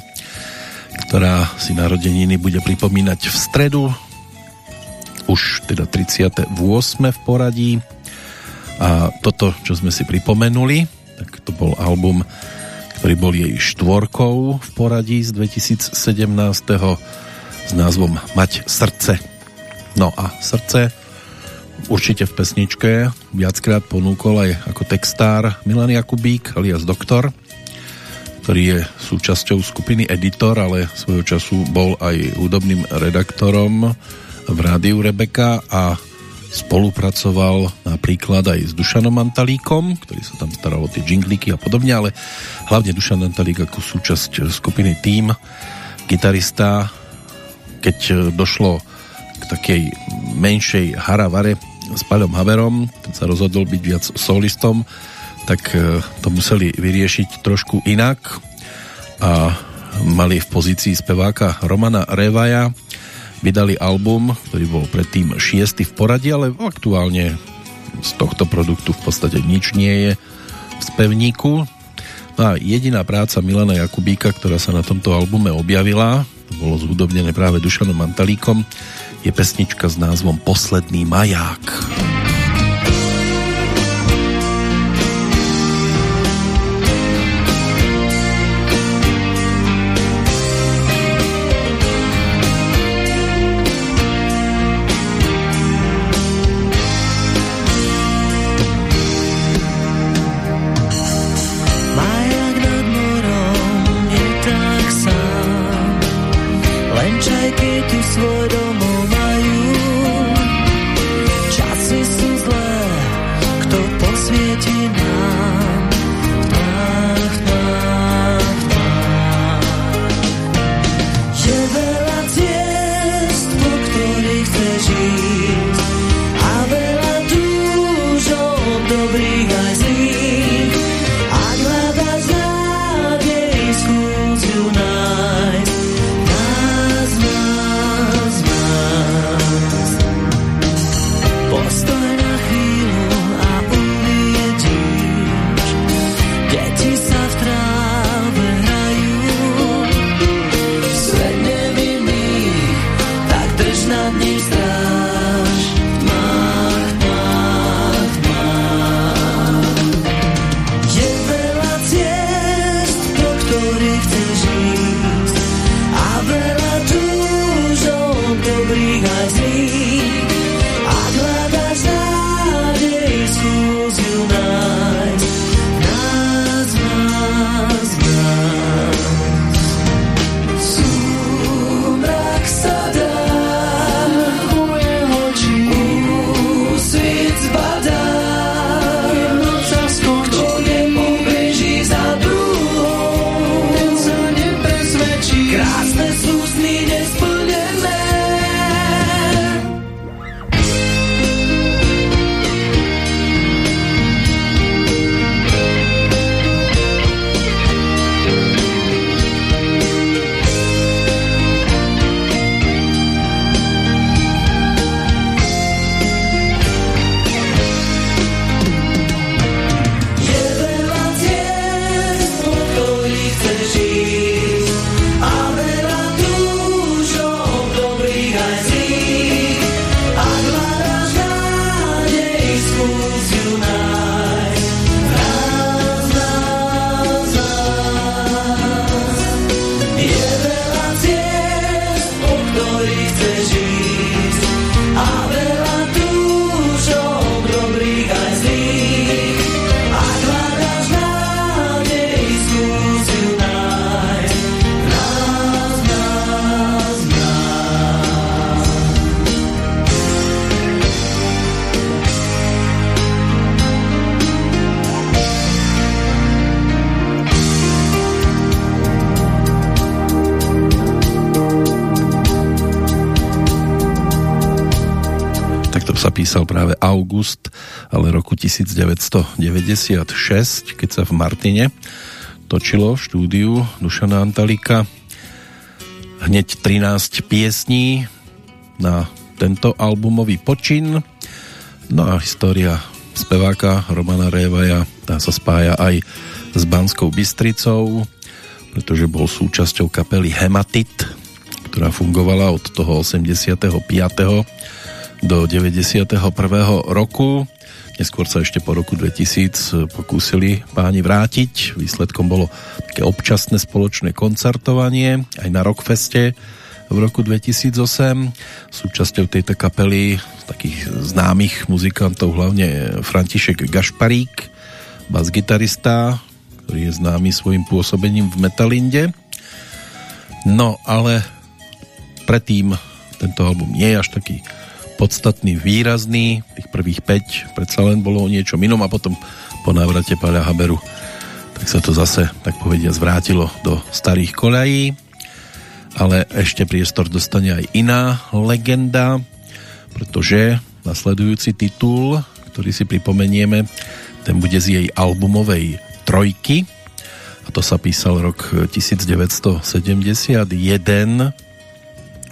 ktorá si narodeniny bude pripomínať v stredu, už teda 38. v poradí. A toto, čo sme si pripomenuli, tak to bol album, ktorý bol jej štvorkou v poradí z 2017. s názvom Mať srdce. No a srdce určite v pesničke. Viackrát ponúkol aj ako textár Milan Jakubík alias Doktor ktorý je súčasťou skupiny Editor, ale svojho času bol aj hudobným redaktorom v rádiu Rebeka a spolupracoval napríklad aj s Dušanom Antalíkom, ktorý sa tam staral o tie džinglíky a podobne, ale hlavne Dušan Antalík ako súčasť skupiny Team, gitarista, keď došlo k takej menšej haravare s Paľom Haverom, ten sa rozhodol byť viac solistom, tak e, to museli vyriešiť trošku inak a mali v pozícii speváka Romana Revaja vydali album, ktorý bol predtým šiestý v poradí, ale aktuálne z tohto produktu v podstate nič nie je v spevníku. No a jediná práca Milana Jakubíka, ktorá sa na tomto albume objavila, to bolo zhudobnené práve Dušanom Mantalíkom, je pesnička s názvom Posledný maják. 1996, keď sa v Martine točilo štúdiu Dušana Antalika hneď 13 piesní na tento albumový počin. No a história speváka Romana Révaja tá sa spája aj s Banskou Bystricou, pretože bol súčasťou kapely Hematit, ktorá fungovala od toho 85. do 91. roku. Neskôr sa ešte po roku 2000 pokúsili páni vrátiť. Výsledkom bolo také občasné spoločné koncertovanie aj na Rockfeste v roku 2008. Súčasťou tejto kapely takých známych muzikantov hlavne František Gašparík, bas-gitarista, ktorý je známy svojim pôsobením v Metalinde. No, ale predtým tento album nie je až taký podstatný, výrazný. Prvých 5 predsa len bolo o niečom inom a potom po návrate Páľa Haberu tak sa to zase, tak povedia, zvrátilo do starých koľají. Ale ešte priestor dostane aj iná legenda, pretože nasledujúci titul, ktorý si pripomenieme, ten bude z jej albumovej trojky. A to sa písal rok 1971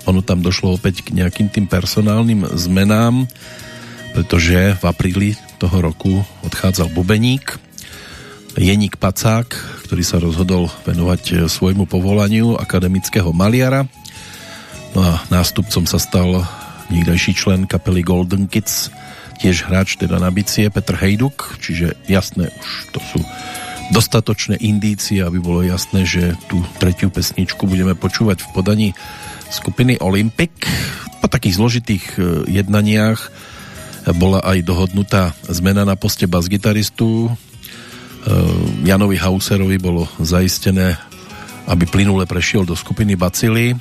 ono tam došlo opäť k nejakým tým personálnym zmenám, pretože v apríli toho roku odchádzal bubeník Jeník Pacák, ktorý sa rozhodol venovať svojmu povolaniu akademického maliara. No a nástupcom sa stal niekdajší člen kapely Golden Kids, tiež hráč teda na bicie Petr Hejduk, čiže jasné, už to sú dostatočné indície, aby bolo jasné, že tú tretiu pesničku budeme počúvať v podaní skupiny Olympic. Po takých zložitých e, jednaniach bola aj dohodnutá zmena na poste bas-gitaristu. E, Janovi Hauserovi bolo zaistené, aby plynule prešiel do skupiny Bacily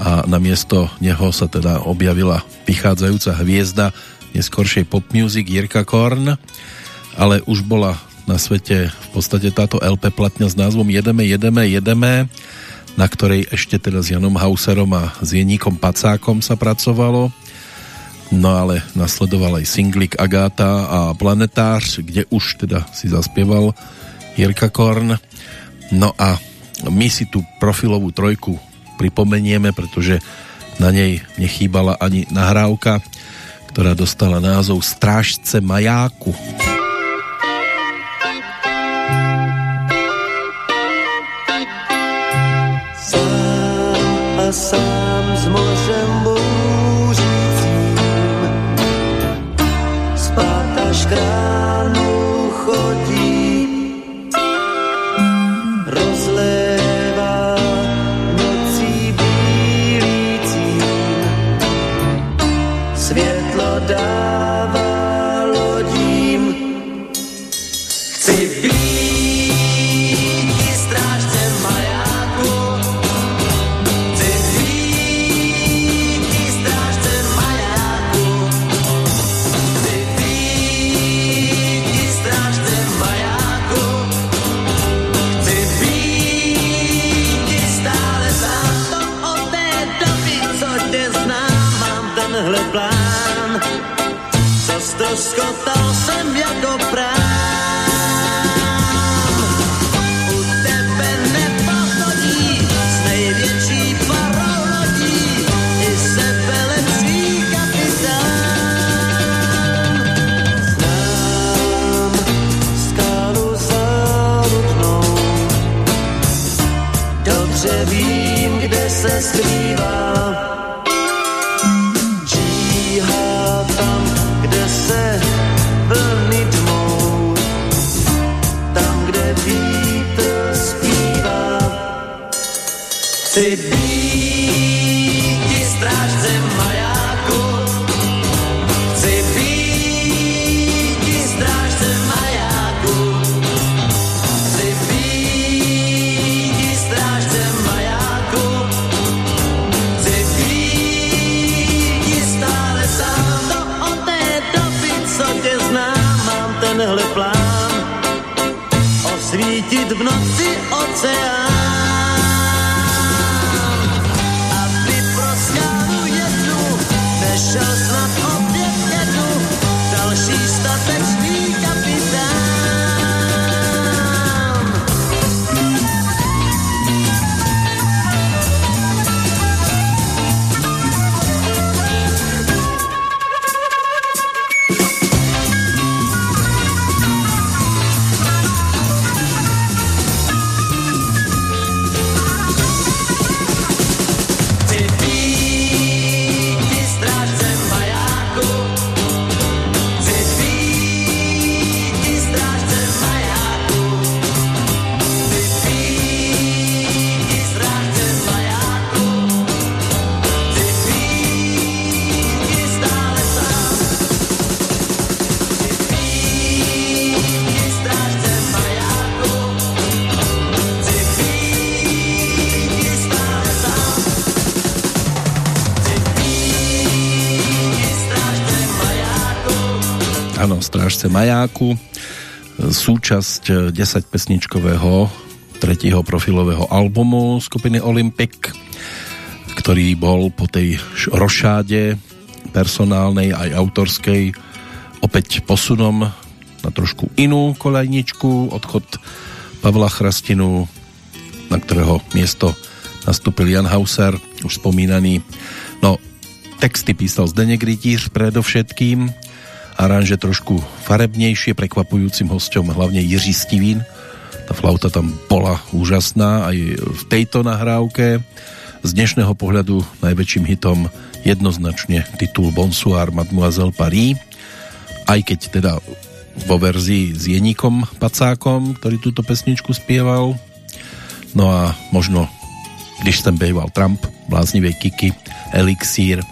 a namiesto neho sa teda objavila vychádzajúca hviezda neskoršej pop music Jirka Korn, ale už bola na svete v podstate táto LP platňa s názvom Jedeme, jedeme, jedeme na ktorej ešte teda s Janom Hauserom a s Jeníkom Pacákom sa pracovalo. No ale nasledoval aj singlik Agáta a Planetář, kde už teda si zaspieval Jirka Korn. No a my si tú profilovú trojku pripomenieme, pretože na nej nechýbala ani nahrávka, ktorá dostala názov Strážce majáku. sám Majáku, súčasť 10 pesničkového tretieho profilového albumu skupiny Olympic, ktorý bol po tej rošáde personálnej aj autorskej opäť posunom na trošku inú kolajničku, odchod Pavla Chrastinu, na ktorého miesto nastúpil Jan Hauser, už spomínaný. No, texty písal Zdeněk Rytíř predovšetkým, aranže trošku farebnejšie, prekvapujúcim hosťom hlavne Jiří Stivín. Tá flauta tam bola úžasná aj v tejto nahrávke. Z dnešného pohľadu najväčším hitom jednoznačne titul Bonsoir Mademoiselle Paris, aj keď teda vo verzii s Jeníkom Pacákom, ktorý túto pesničku spieval. No a možno, když sem bejval Trump, bláznivej Kiki, Elixír,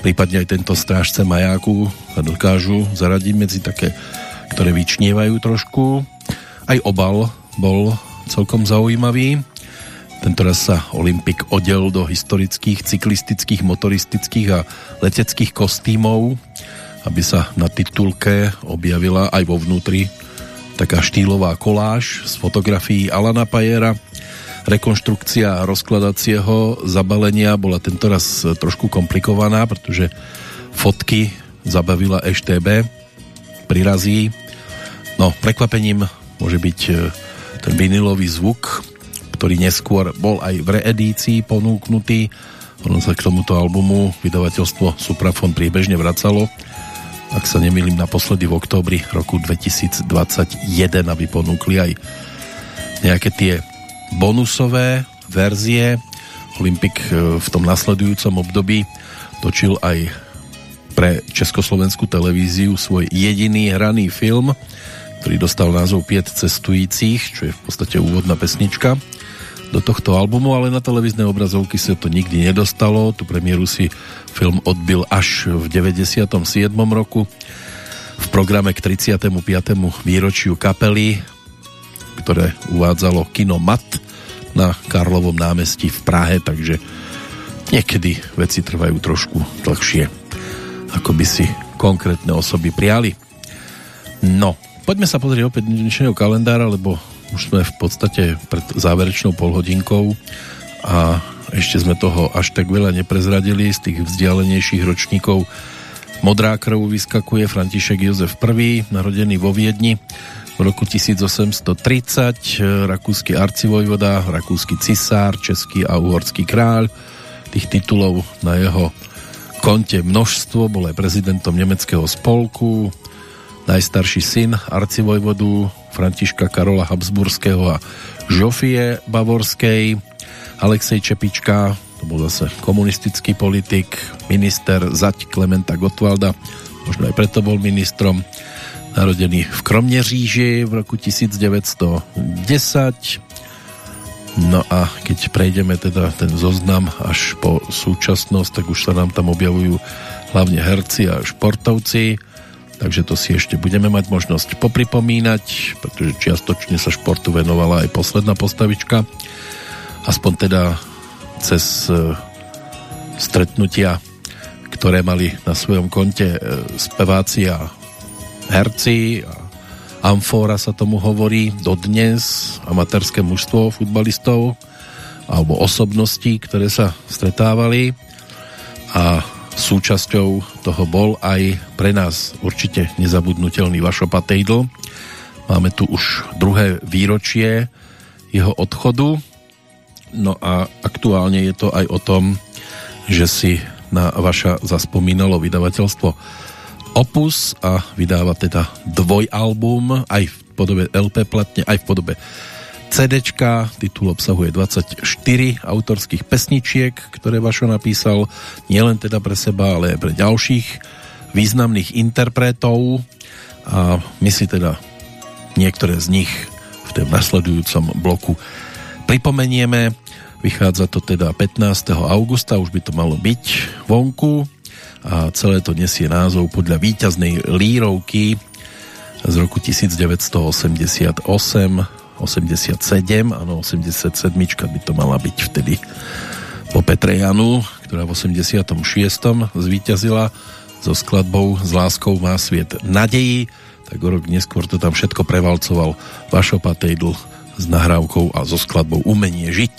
prípadne aj tento strážce majáku sa dokážu zaradiť medzi také, ktoré vyčnievajú trošku. Aj obal bol celkom zaujímavý. Tentoraz sa Olympik odel do historických, cyklistických, motoristických a leteckých kostýmov, aby sa na titulke objavila aj vo vnútri taká štýlová koláž z fotografií Alana Pajera. Rekonštrukcia rozkladacieho zabalenia bola tentoraz trošku komplikovaná, pretože fotky zabavila EŠTB prirazí. No, prekvapením môže byť e, ten vinilový zvuk, ktorý neskôr bol aj v reedícii ponúknutý. Ono sa k tomuto albumu vydavateľstvo Suprafon priebežne vracalo. Ak sa nemýlim naposledy v októbri roku 2021, aby ponúkli aj nejaké tie bonusové verzie. Olympik e, v tom nasledujúcom období točil aj pre Československú televíziu svoj jediný hraný film, ktorý dostal názov Piet cestujících, čo je v podstate úvodná pesnička do tohto albumu, ale na televízne obrazovky sa to nikdy nedostalo. Tu premiéru si film odbil až v 97. roku v programe k 35. výročiu kapely, ktoré uvádzalo kino Mat na Karlovom námestí v Prahe, takže niekedy veci trvajú trošku dlhšie, ako by si konkrétne osoby priali. No, poďme sa pozrieť opäť dnešného kalendára, lebo už sme v podstate pred záverečnou polhodinkou a ešte sme toho až tak veľa neprezradili z tých vzdialenejších ročníkov. Modrá krv vyskakuje František Jozef I, narodený vo Viedni v roku 1830, rakúsky arcivojvoda, rakúsky cisár, český a uhorský kráľ. Tých titulov na jeho konte množstvo, bol aj prezidentom nemeckého spolku, najstarší syn arcivojvodu Františka Karola Habsburského a Žofie Bavorskej, Alexej Čepička, to bol zase komunistický politik, minister Zať Klementa Gotwalda, možno aj preto bol ministrom, narodený v Kromneříži v roku 1910. No a keď prejdeme teda ten zoznam až po súčasnosť, tak už sa nám tam objavujú hlavne herci a športovci takže to si ešte budeme mať možnosť popripomínať, pretože čiastočne sa športu venovala aj posledná postavička, aspoň teda cez e, stretnutia, ktoré mali na svojom konte e, speváci a herci a sa tomu hovorí dodnes, amatérske mužstvo futbalistov alebo osobností, ktoré sa stretávali a súčasťou toho bol aj pre nás určite nezabudnutelný Vašo Patejdl. Máme tu už druhé výročie jeho odchodu. No a aktuálne je to aj o tom, že si na Vaša zaspomínalo vydavateľstvo Opus a vydáva teda dvojalbum aj v podobe LP platne, aj v podobe CDčka, titul obsahuje 24 autorských pesničiek, ktoré Vašo napísal nielen teda pre seba, ale aj pre ďalších významných interpretov a my si teda niektoré z nich v tom nasledujúcom bloku pripomenieme. Vychádza to teda 15. augusta, už by to malo byť vonku a celé to nesie názov podľa víťaznej lírovky z roku 1988 87, áno, 87 by to mala byť vtedy po Petre Janu, ktorá v 86. zvíťazila so skladbou S láskou má sviet nadejí, tak o rok neskôr to tam všetko prevalcoval Vašo Patejdl s nahrávkou a so skladbou Umenie žiť.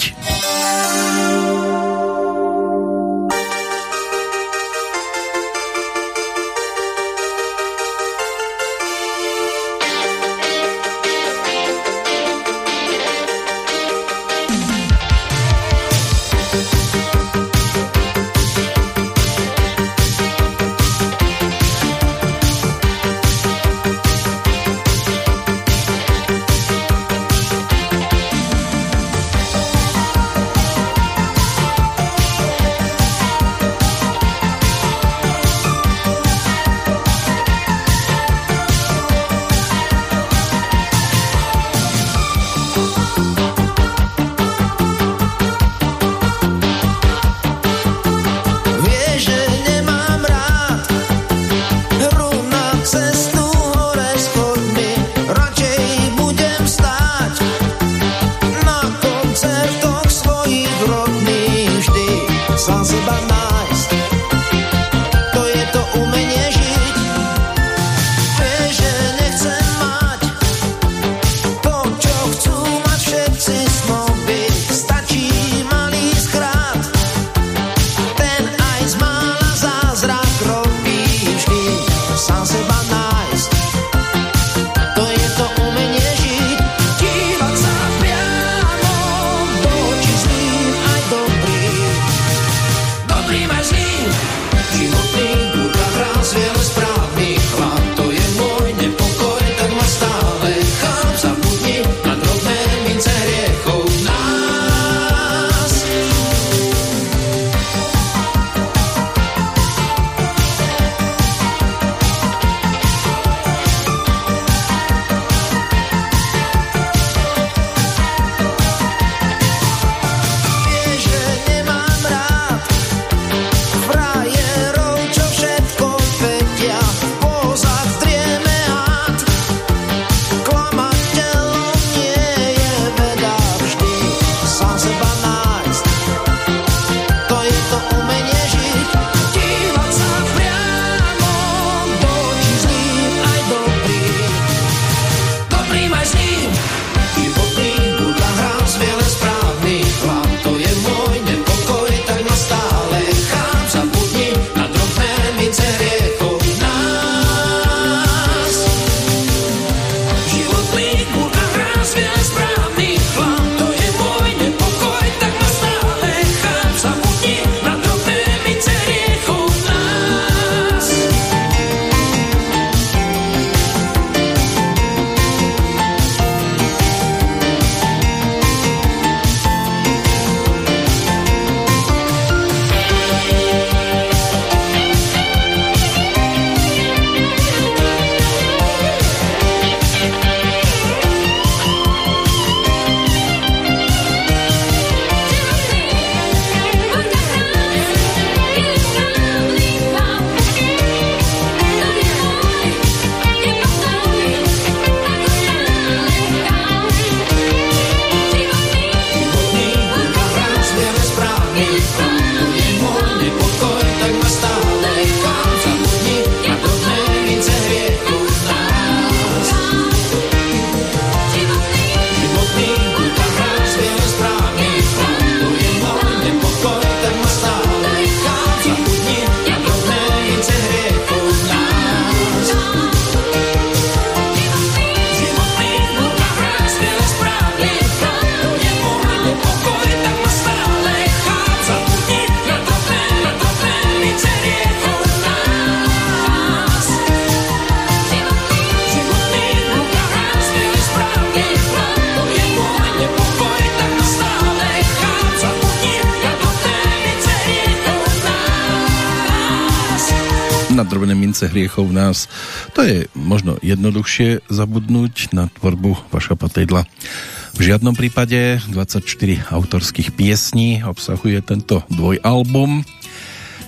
V nás. To je možno jednoduchšie zabudnúť na tvorbu Vaša Patejdla. V žiadnom prípade 24 autorských piesní obsahuje tento dvojalbum.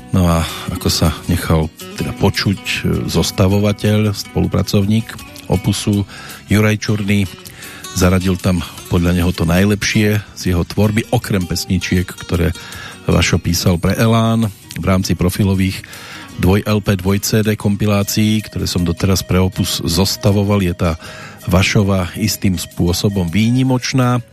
No a ako sa nechal teda počuť e, zostavovateľ, spolupracovník opusu Juraj Čurný, zaradil tam podľa neho to najlepšie z jeho tvorby, okrem pesničiek, ktoré Vašo písal pre Elán v rámci profilových dvoj LP, dvoj CD kompilácií, ktoré som doteraz pre Opus zostavoval, je tá Vašova istým spôsobom výnimočná.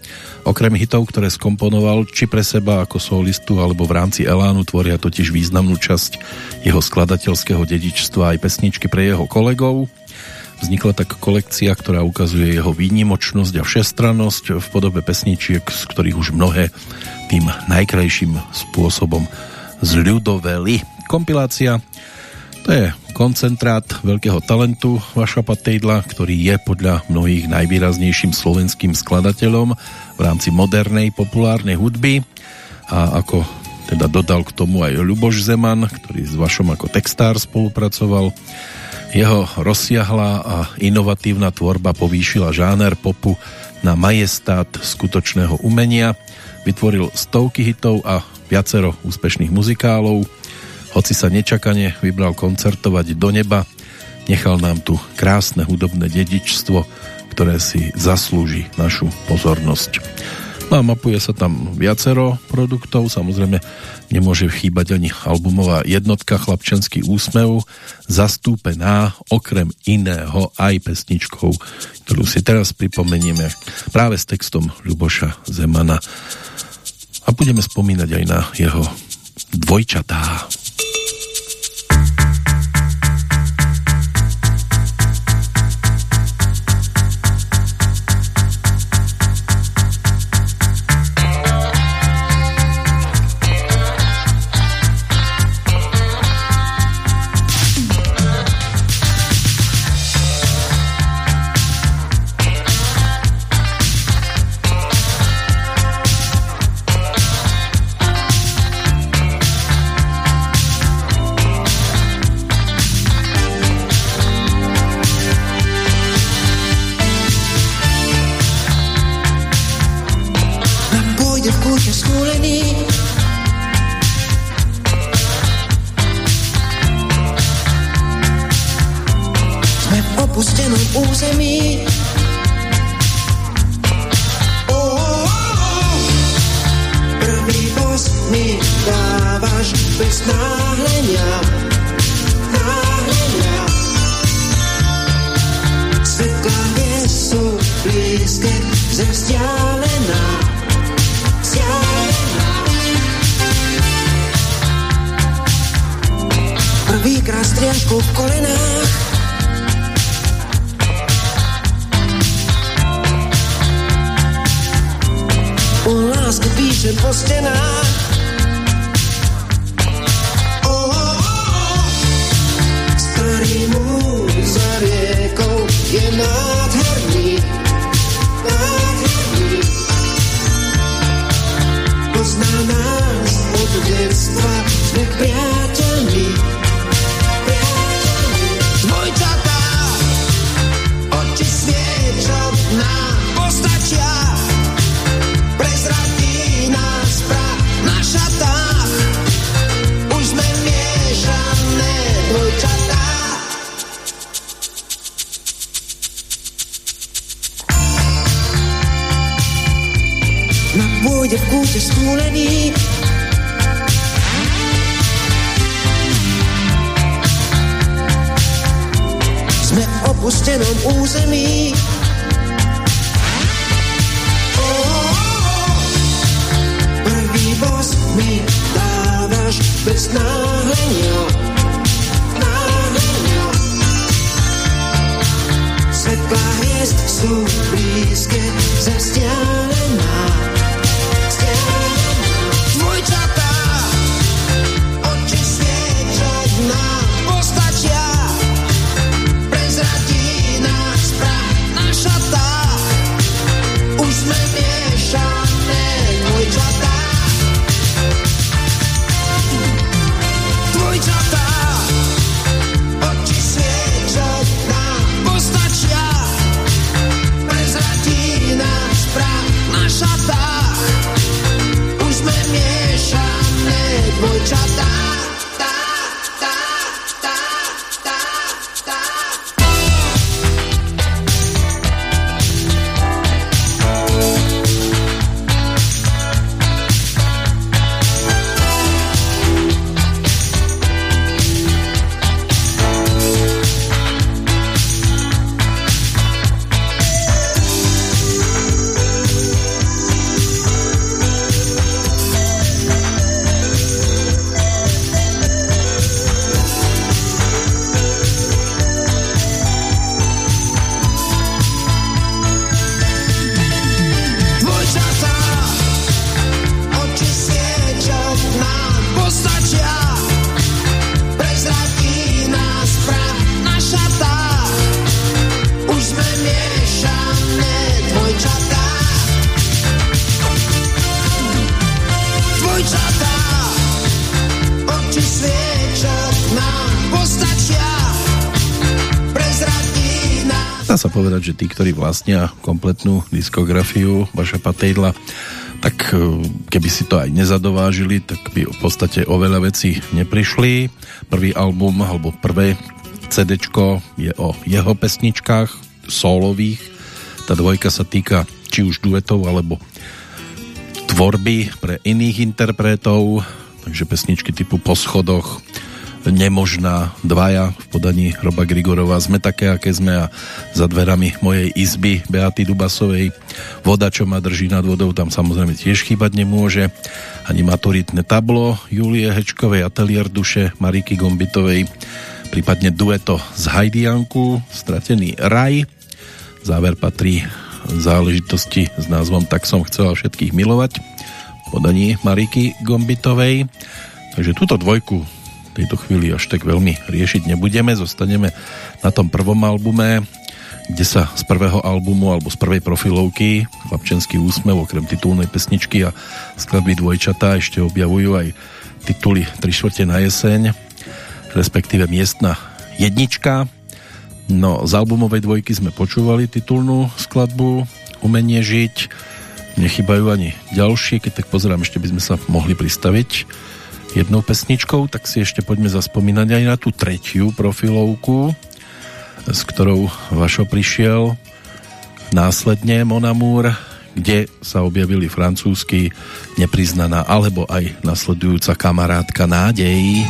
Okrem hitov, ktoré skomponoval či pre seba ako solistu alebo v rámci Elánu tvoria totiž významnú časť jeho skladateľského dedičstva aj pesničky pre jeho kolegov. Vznikla tak kolekcia, ktorá ukazuje jeho výnimočnosť a všestrannosť v podobe pesničiek, z ktorých už mnohé tým najkrajším spôsobom zľudoveli. Kompilácia to je koncentrát veľkého talentu Vaša Patejdla, ktorý je podľa mnohých najvýraznejším slovenským skladateľom v rámci modernej populárnej hudby. A ako teda dodal k tomu aj Ľuboš Zeman, ktorý s Vašom ako textár spolupracoval jeho rozsiahla a inovatívna tvorba povýšila žáner popu na majestát skutočného umenia, vytvoril stovky hitov a viacero úspešných muzikálov, hoci sa nečakane vybral koncertovať do neba, nechal nám tu krásne hudobné dedičstvo, ktoré si zaslúži našu pozornosť. No a mapuje sa tam viacero produktov, samozrejme nemôže chýbať ani albumová jednotka Chlapčenský úsmev, zastúpená okrem iného aj pesničkou, ktorú si teraz pripomenieme práve s textom Ľuboša Zemana a budeme spomínať aj na jeho dvojčatá. Povedať, že tí, ktorí vlastnia kompletnú diskografiu Baša Patejdla, tak e, keby si to aj nezadovážili, tak by v podstate o veľa veci neprišli. Prvý album alebo prvé CD je o jeho pesničkách solových. Tá dvojka sa týka či už duetov alebo tvorby pre iných interpretov, takže pesničky typu Po schodoch, nemožná dvaja v podaní Roba Grigorova. Sme také, aké sme a za dverami mojej izby Beaty Dubasovej voda, čo ma drží nad vodou, tam samozrejme tiež chýbať nemôže. Ani maturitné tablo Julie Hečkovej, Atelier duše Mariky Gombitovej, prípadne dueto z Hajdianku, Stratený raj. Záver patrí záležitosti s názvom Tak som chcela všetkých milovať podaní Mariky Gombitovej. Takže túto dvojku tejto chvíli až tak veľmi riešiť nebudeme. Zostaneme na tom prvom albume, kde sa z prvého albumu alebo z prvej profilovky Chlapčenský úsmev okrem titulnej pesničky a skladby dvojčata ešte objavujú aj tituly 3 čtvrte na jeseň respektíve miestna jednička. No z albumovej dvojky sme počúvali titulnú skladbu Umenie žiť. Nechybajú ani ďalšie keď tak pozerám ešte by sme sa mohli pristaviť jednou pesničkou, tak si ešte poďme zaspomínať aj na tú tretiu profilovku, s ktorou Vašo prišiel následne Mon Amour, kde sa objavili francúzsky nepriznaná alebo aj nasledujúca kamarátka nádej.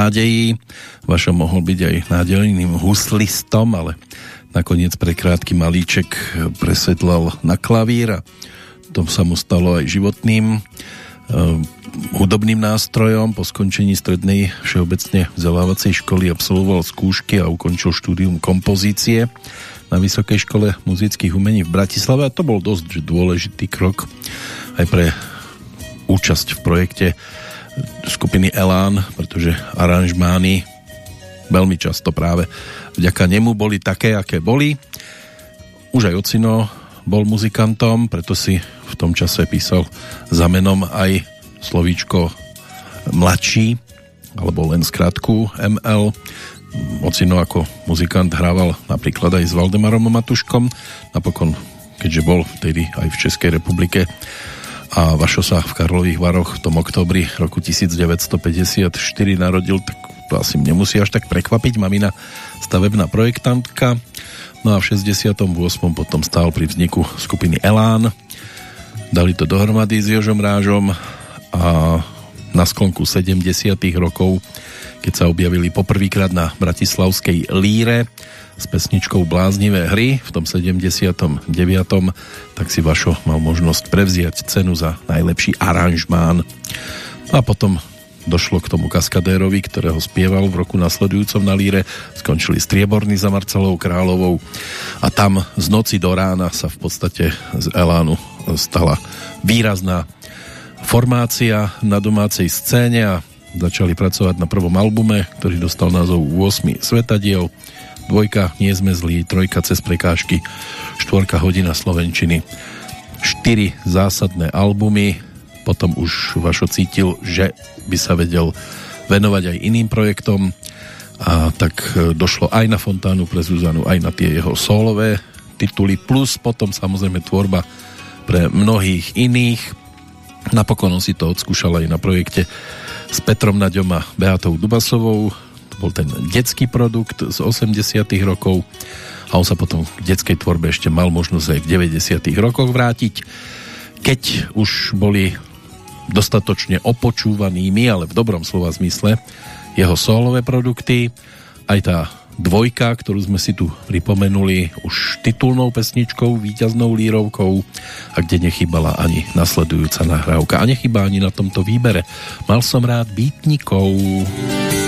Nádejí. Vašo mohol byť aj nádelným huslistom, ale nakoniec pre krátky malíček presedlal na klavír a to sa mu stalo aj životným e, hudobným nástrojom. Po skončení strednej všeobecne vzdelávacej školy absolvoval skúšky a ukončil štúdium kompozície na Vysokej škole muzických umení v Bratislave a to bol dosť dôležitý krok aj pre účasť v projekte skupiny Elán, pretože aranžmány veľmi často práve vďaka nemu boli také, aké boli. Už aj Ocino bol muzikantom, preto si v tom čase písal za menom aj slovíčko mladší, alebo len skratku ML. Ocino ako muzikant hrával napríklad aj s Valdemarom Matuškom, napokon keďže bol vtedy aj v Českej republike a Vašo sa v Karlových Varoch v tom oktobri roku 1954 narodil, tak to asi nemusí až tak prekvapiť. Mamina stavebná projektantka, no a v 68. potom stál pri vzniku skupiny Elán. Dali to dohromady s Jožom Rážom a na sklonku 70. rokov, keď sa objavili poprvýkrát na Bratislavskej líre, s pesničkou Bláznivé hry v tom 79. tak si Vašo mal možnosť prevziať cenu za najlepší aranžmán. A potom došlo k tomu kaskadérovi, ktorého spieval v roku nasledujúcom na líre. Skončili strieborní za Marcelou Královou a tam z noci do rána sa v podstate z Elánu stala výrazná formácia na domácej scéne a začali pracovať na prvom albume, ktorý dostal názov 8 svetadiel dvojka Nie sme zlí, trojka Cez prekážky, štvorka Hodina Slovenčiny, štyri zásadné albumy, potom už Vašo cítil, že by sa vedel venovať aj iným projektom. A tak e, došlo aj na Fontánu pre Zuzanu, aj na tie jeho solové tituly, plus potom samozrejme tvorba pre mnohých iných. Napokon on si to odskúšal aj na projekte s Petrom Naďom a Beatou Dubasovou, bol ten detský produkt z 80 rokov a on sa potom k detskej tvorbe ešte mal možnosť aj v 90 rokoch vrátiť, keď už boli dostatočne opočúvanými, ale v dobrom slova zmysle, jeho solové produkty, aj tá dvojka, ktorú sme si tu pripomenuli už titulnou pesničkou, víťaznou lírovkou a kde nechybala ani nasledujúca nahrávka. A nechyba ani na tomto výbere. Mal som rád Býtnikov. spomíname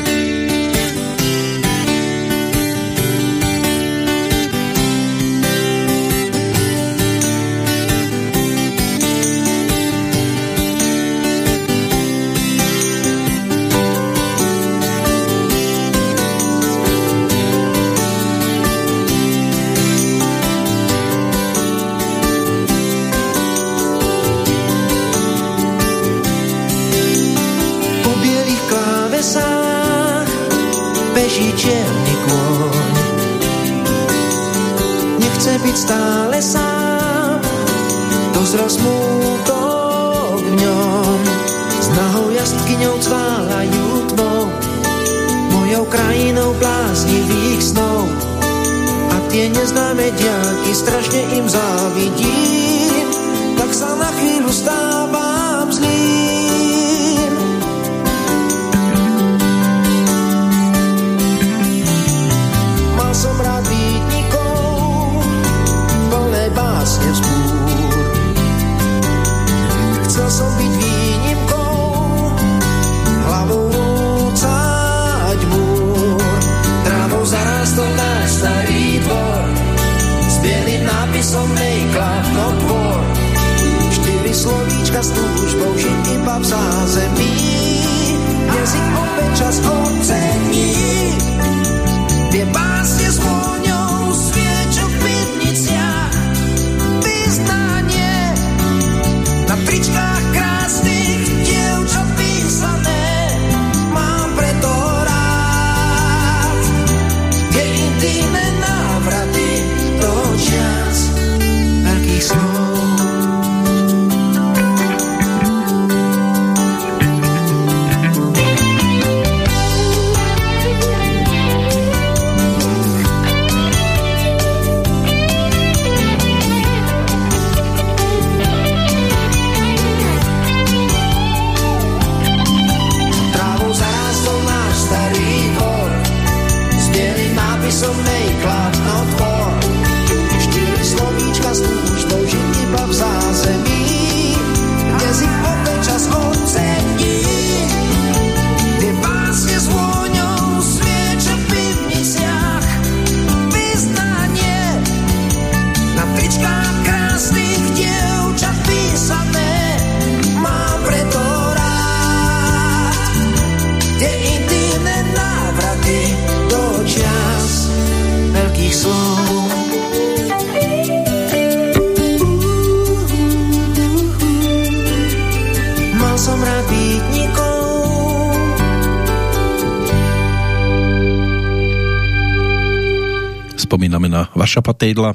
Vaša Patejdla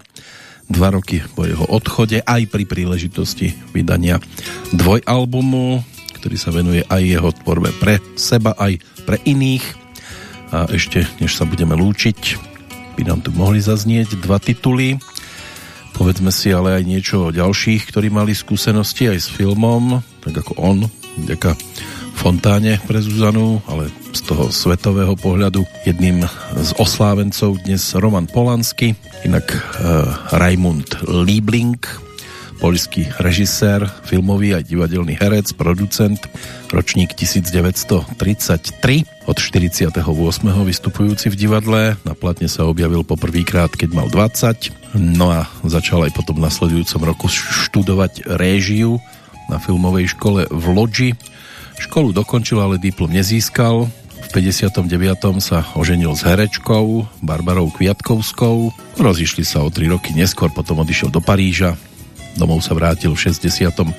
dva roky po jeho odchode aj pri príležitosti vydania dvojalbumu, ktorý sa venuje aj jeho tvorbe pre seba, aj pre iných. A ešte, než sa budeme lúčiť, by nám tu mohli zaznieť dva tituly. Povedzme si ale aj niečo o ďalších, ktorí mali skúsenosti aj s filmom, tak ako on, vďaka Fontáne pre Zuzanu, ale z toho svetového pohľadu jedným z oslávencov dnes Roman Polanský, inak uh, Raimund Liebling, poľský režisér, filmový a divadelný herec, producent, ročník 1933, od 48. vystupujúci v divadle, na platne sa objavil poprvýkrát, keď mal 20, no a začal aj potom v nasledujúcom roku študovať réžiu na filmovej škole v Lodži, Školu dokončil, ale diplom nezískal. V 59. sa oženil s herečkou Barbarou Kviatkovskou. Rozišli sa o tri roky neskôr, potom odišiel do Paríža. Domov sa vrátil v 61.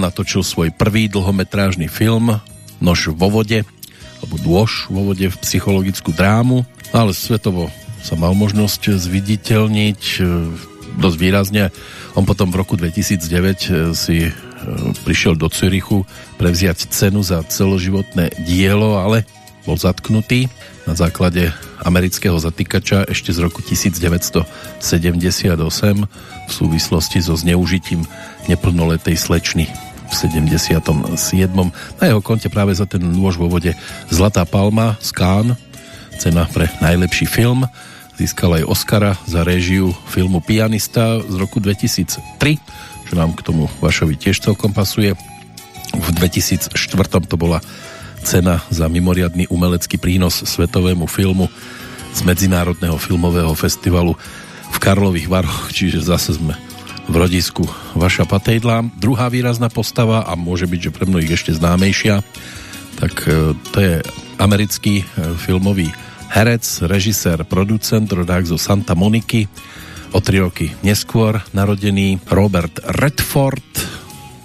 Natočil svoj prvý dlhometrážny film Nož vo vode, alebo Dôž vo vode v psychologickú drámu, ale svetovo sa mal možnosť zviditeľniť e, dosť výrazne. On potom v roku 2009 si prišiel do Cürichu prevziať cenu za celoživotné dielo, ale bol zatknutý na základe amerického zatýkača ešte z roku 1978 v súvislosti so zneužitím neplnoletej slečny v 77. Na jeho konte práve za ten nôž vo vode Zlatá palma z Cannes, cena pre najlepší film. Získal aj Oscara za réžiu filmu Pianista z roku 2003 čo nám k tomu Vašovi tiež celkom pasuje. V 2004 to bola cena za mimoriadný umelecký prínos svetovému filmu z Medzinárodného filmového festivalu v Karlových Varoch, čiže zase sme v rodisku Vaša Patejdla. Druhá výrazná postava a môže byť, že pre mnohých ešte známejšia, tak e, to je americký e, filmový herec, režisér, producent, rodák zo Santa Moniky, o tri roky neskôr narodený Robert Redford.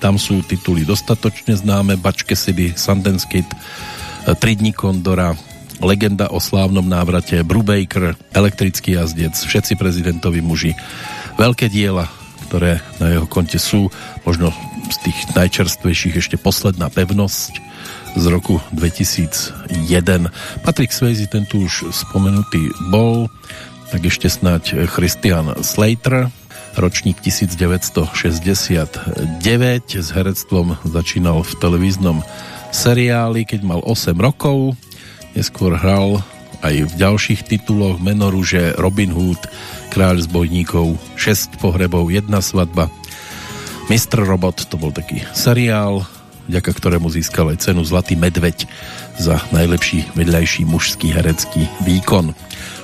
Tam sú tituly dostatočne známe, Bačke City, Sundance Kid, Tri dní Kondora, Legenda o slávnom návrate, Brubaker, Elektrický jazdec, všetci prezidentovi muži. Veľké diela, ktoré na jeho konte sú, možno z tých najčerstvejších ešte Posledná pevnosť z roku 2001. Patrick Swayze, ten tu už spomenutý bol, tak ešte snáď Christian Slater, ročník 1969, s herectvom začínal v televíznom seriáli, keď mal 8 rokov, neskôr hral aj v ďalších tituloch Menoruže, Robin Hood, Kráľ zbojníkov, 6 pohrebov, jedna svadba, Mr. Robot, to bol taký seriál, vďaka ktorému získal aj cenu Zlatý medveď za najlepší vedľajší mužský herecký výkon.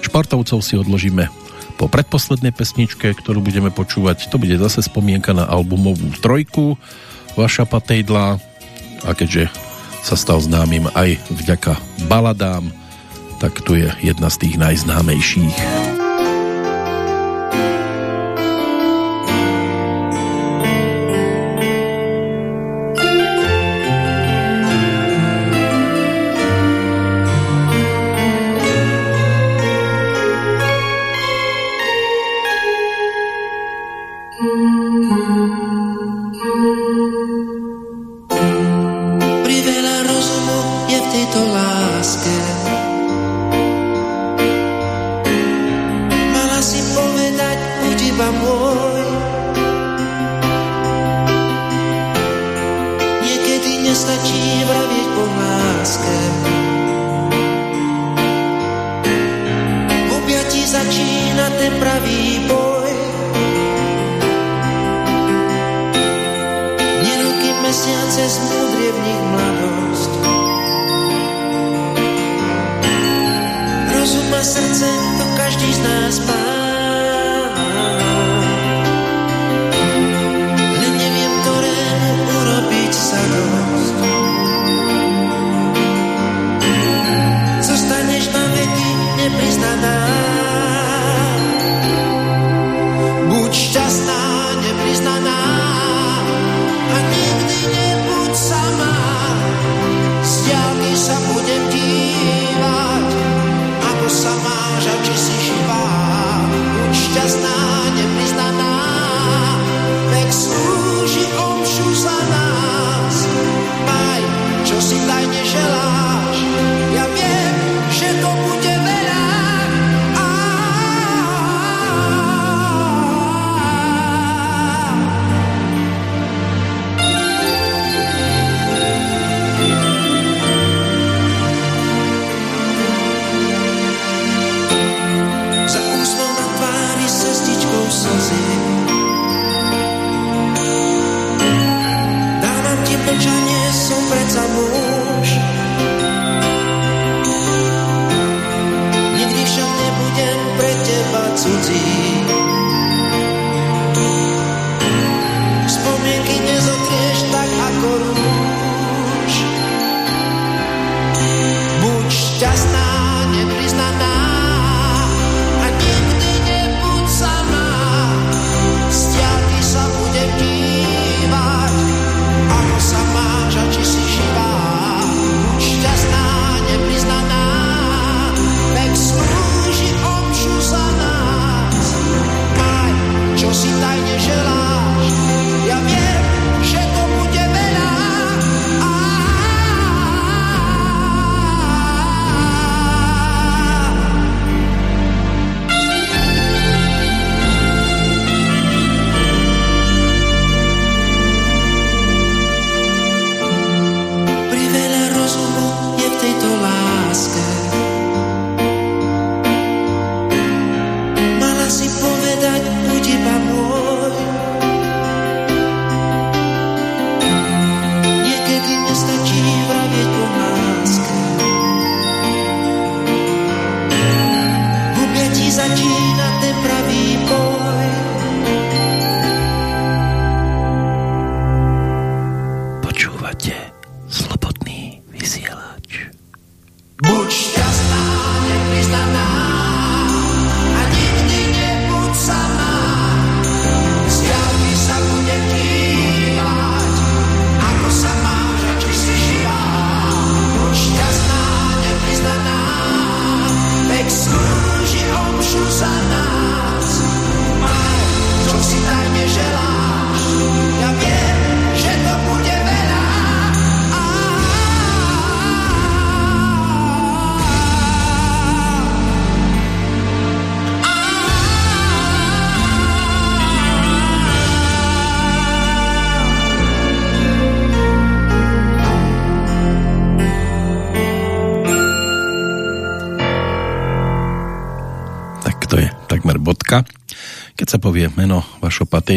Športovcov si odložíme po predposlednej pesničke, ktorú budeme počúvať. To bude zase spomienka na albumovú trojku Vaša Patejdla a keďže sa stal známym aj vďaka baladám, tak tu je jedna z tých najznámejších.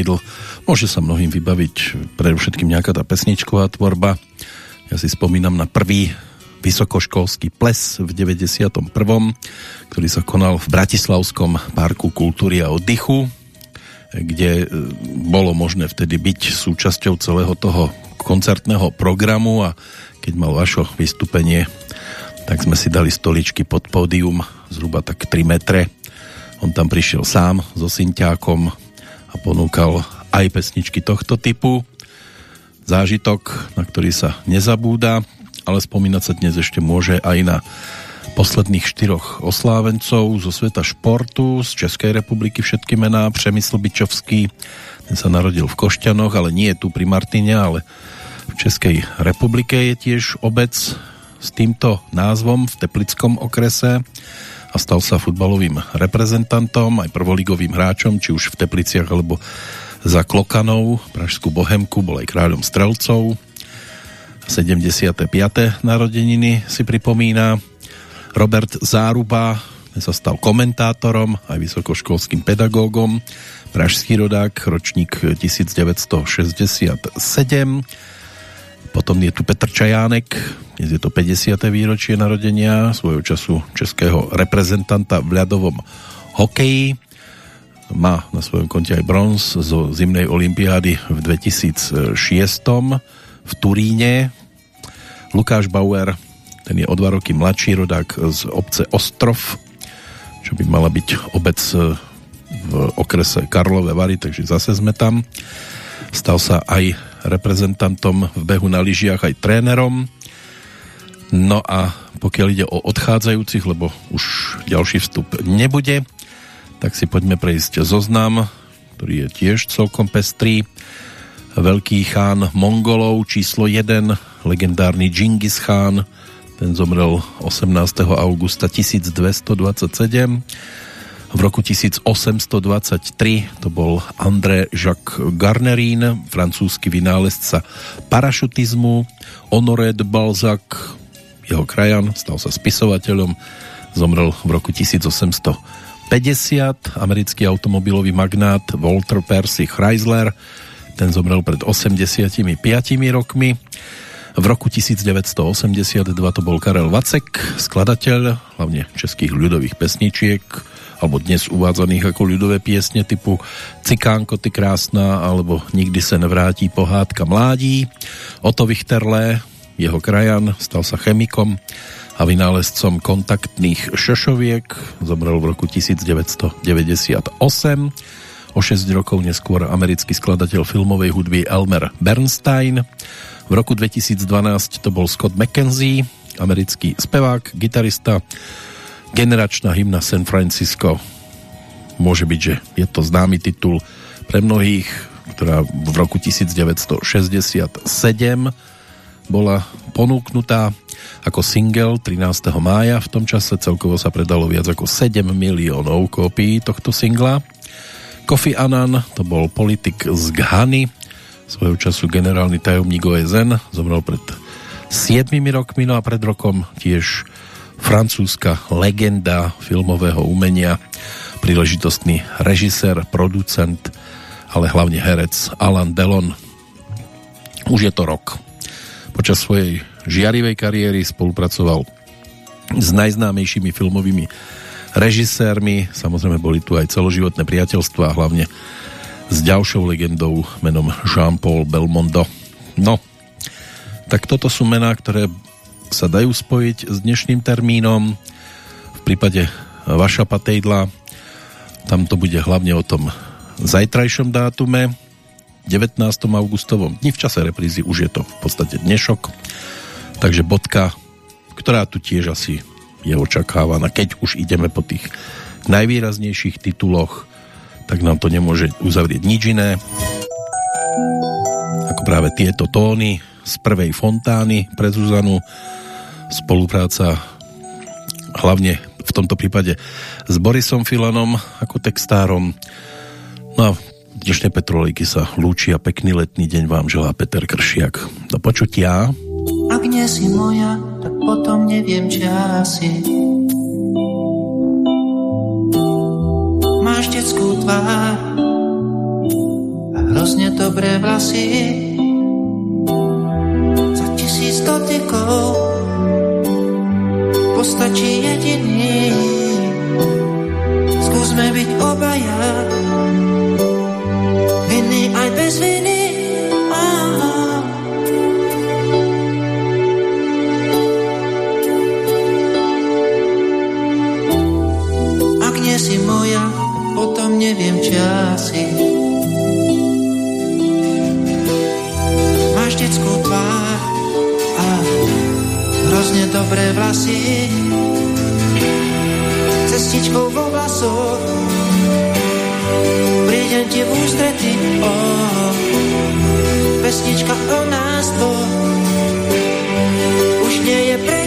Patejdl, môže sa mnohým vybaviť predovšetkým nejaká tá pesničková tvorba. Ja si spomínam na prvý vysokoškolský ples v 91., ktorý sa konal v Bratislavskom parku kultúry a oddychu, kde e, bolo možné vtedy byť súčasťou celého toho koncertného programu a keď mal vašo vystúpenie, tak sme si dali stoličky pod pódium zhruba tak 3 metre on tam prišiel sám so synťákom ponúkal aj pesničky tohto typu. Zážitok, na ktorý sa nezabúda, ale spomínať sa dnes ešte môže aj na posledných štyroch oslávencov zo sveta športu, z Českej republiky všetky mená, Přemysl Byčovský, ten sa narodil v Košťanoch, ale nie tu pri Martine, ale v Českej republike je tiež obec s týmto názvom v Teplickom okrese stal sa futbalovým reprezentantom, aj prvoligovým hráčom, či už v Tepliciach alebo za Klokanou, Pražskú Bohemku, bol aj kráľom strelcov. 75. narodeniny si pripomína Robert Záruba, sa stal komentátorom, aj vysokoškolským pedagógom, pražský rodák, ročník 1967 potom je tu Petr Čajánek, dnes je to 50. výročie narodenia svojho času českého reprezentanta v ľadovom hokeji. Má na svojom konte aj bronz zo zimnej olympiády v 2006 v Turíne. Lukáš Bauer, ten je o dva roky mladší rodák z obce Ostrov, čo by mala byť obec v okrese Karlové Vary, takže zase sme tam. Stal sa aj reprezentantom v behu na lyžiach aj trénerom. No a pokiaľ ide o odchádzajúcich, lebo už ďalší vstup nebude, tak si poďme prejsť zoznam, ktorý je tiež celkom pestrý. Veľký chán Mongolov číslo 1, legendárny Džingis Chán, ten zomrel 18. augusta 1227 v roku 1823 to bol André Jacques Garnerin, francúzsky vynálezca parašutizmu, Honoré de Balzac, jeho krajan, stal sa spisovateľom, zomrel v roku 1850, americký automobilový magnát Walter Percy Chrysler, ten zomrel pred 85 rokmi. V roku 1982 to bol Karel Vacek, skladateľ, hlavne českých ľudových pesničiek, alebo dnes uvádzaných ako ľudové piesne typu Cikánko, ty krásna, alebo Nikdy se nevrátí pohádka mládí. Oto Vichterlé, jeho krajan, stal sa chemikom a vynálezcom kontaktných šošoviek. Zomrel v roku 1998. O 6 rokov neskôr americký skladateľ filmovej hudby Elmer Bernstein. V roku 2012 to bol Scott McKenzie, americký spevák, gitarista, generačná hymna San Francisco. Môže byť, že je to známy titul pre mnohých, ktorá v roku 1967 bola ponúknutá ako single 13. mája. V tom čase celkovo sa predalo viac ako 7 miliónov kópií tohto singla. Kofi Annan, to bol politik z Ghany, svojho času generálny tajomník OSN, zomrel pred 7 rokmi, no a pred rokom tiež francúzska legenda filmového umenia, príležitostný režisér, producent, ale hlavne herec Alan Delon. Už je to rok. Počas svojej žiarivej kariéry spolupracoval s najznámejšími filmovými režisérmi, samozrejme boli tu aj celoživotné priateľstva a hlavne s ďalšou legendou menom Jean-Paul Belmondo. No, tak toto sú mená, ktoré sa dajú spojiť s dnešným termínom. V prípade Vaša Patejdla tam to bude hlavne o tom zajtrajšom dátume 19. augustovom dni v čase reprízy už je to v podstate dnešok takže bodka ktorá tu tiež asi je očakávaná keď už ideme po tých najvýraznejších tituloch tak nám to nemôže uzavrieť nič iné ako práve tieto tóny z prvej fontány pre Zuzanu spolupráca hlavne v tomto prípade s Borisom Filanom ako textárom. No a dnešné Petrolejky sa lúči a pekný letný deň vám želá Peter Kršiak. Do počutia. Ak nie si moja, tak potom neviem, či asi. Máš detskú tvár a hrozne dobré vlasy. Za tisíc dotykov postačí jediný. Skúsme byť obaja, vinný aj bez viny. Ak nie si moja, potom neviem, či asi. Máš detskú tvár hrozne dobré vlasy. Cestičkou vo vlasoch prídem ti v ústrety. Oh, pesnička o nás dvoch už nie je pre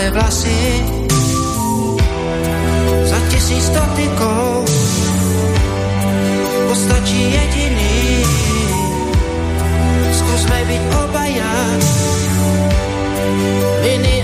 šedé vlasy. Za tisíc dotykou postačí jediný. Zkusme byť obaja. Iný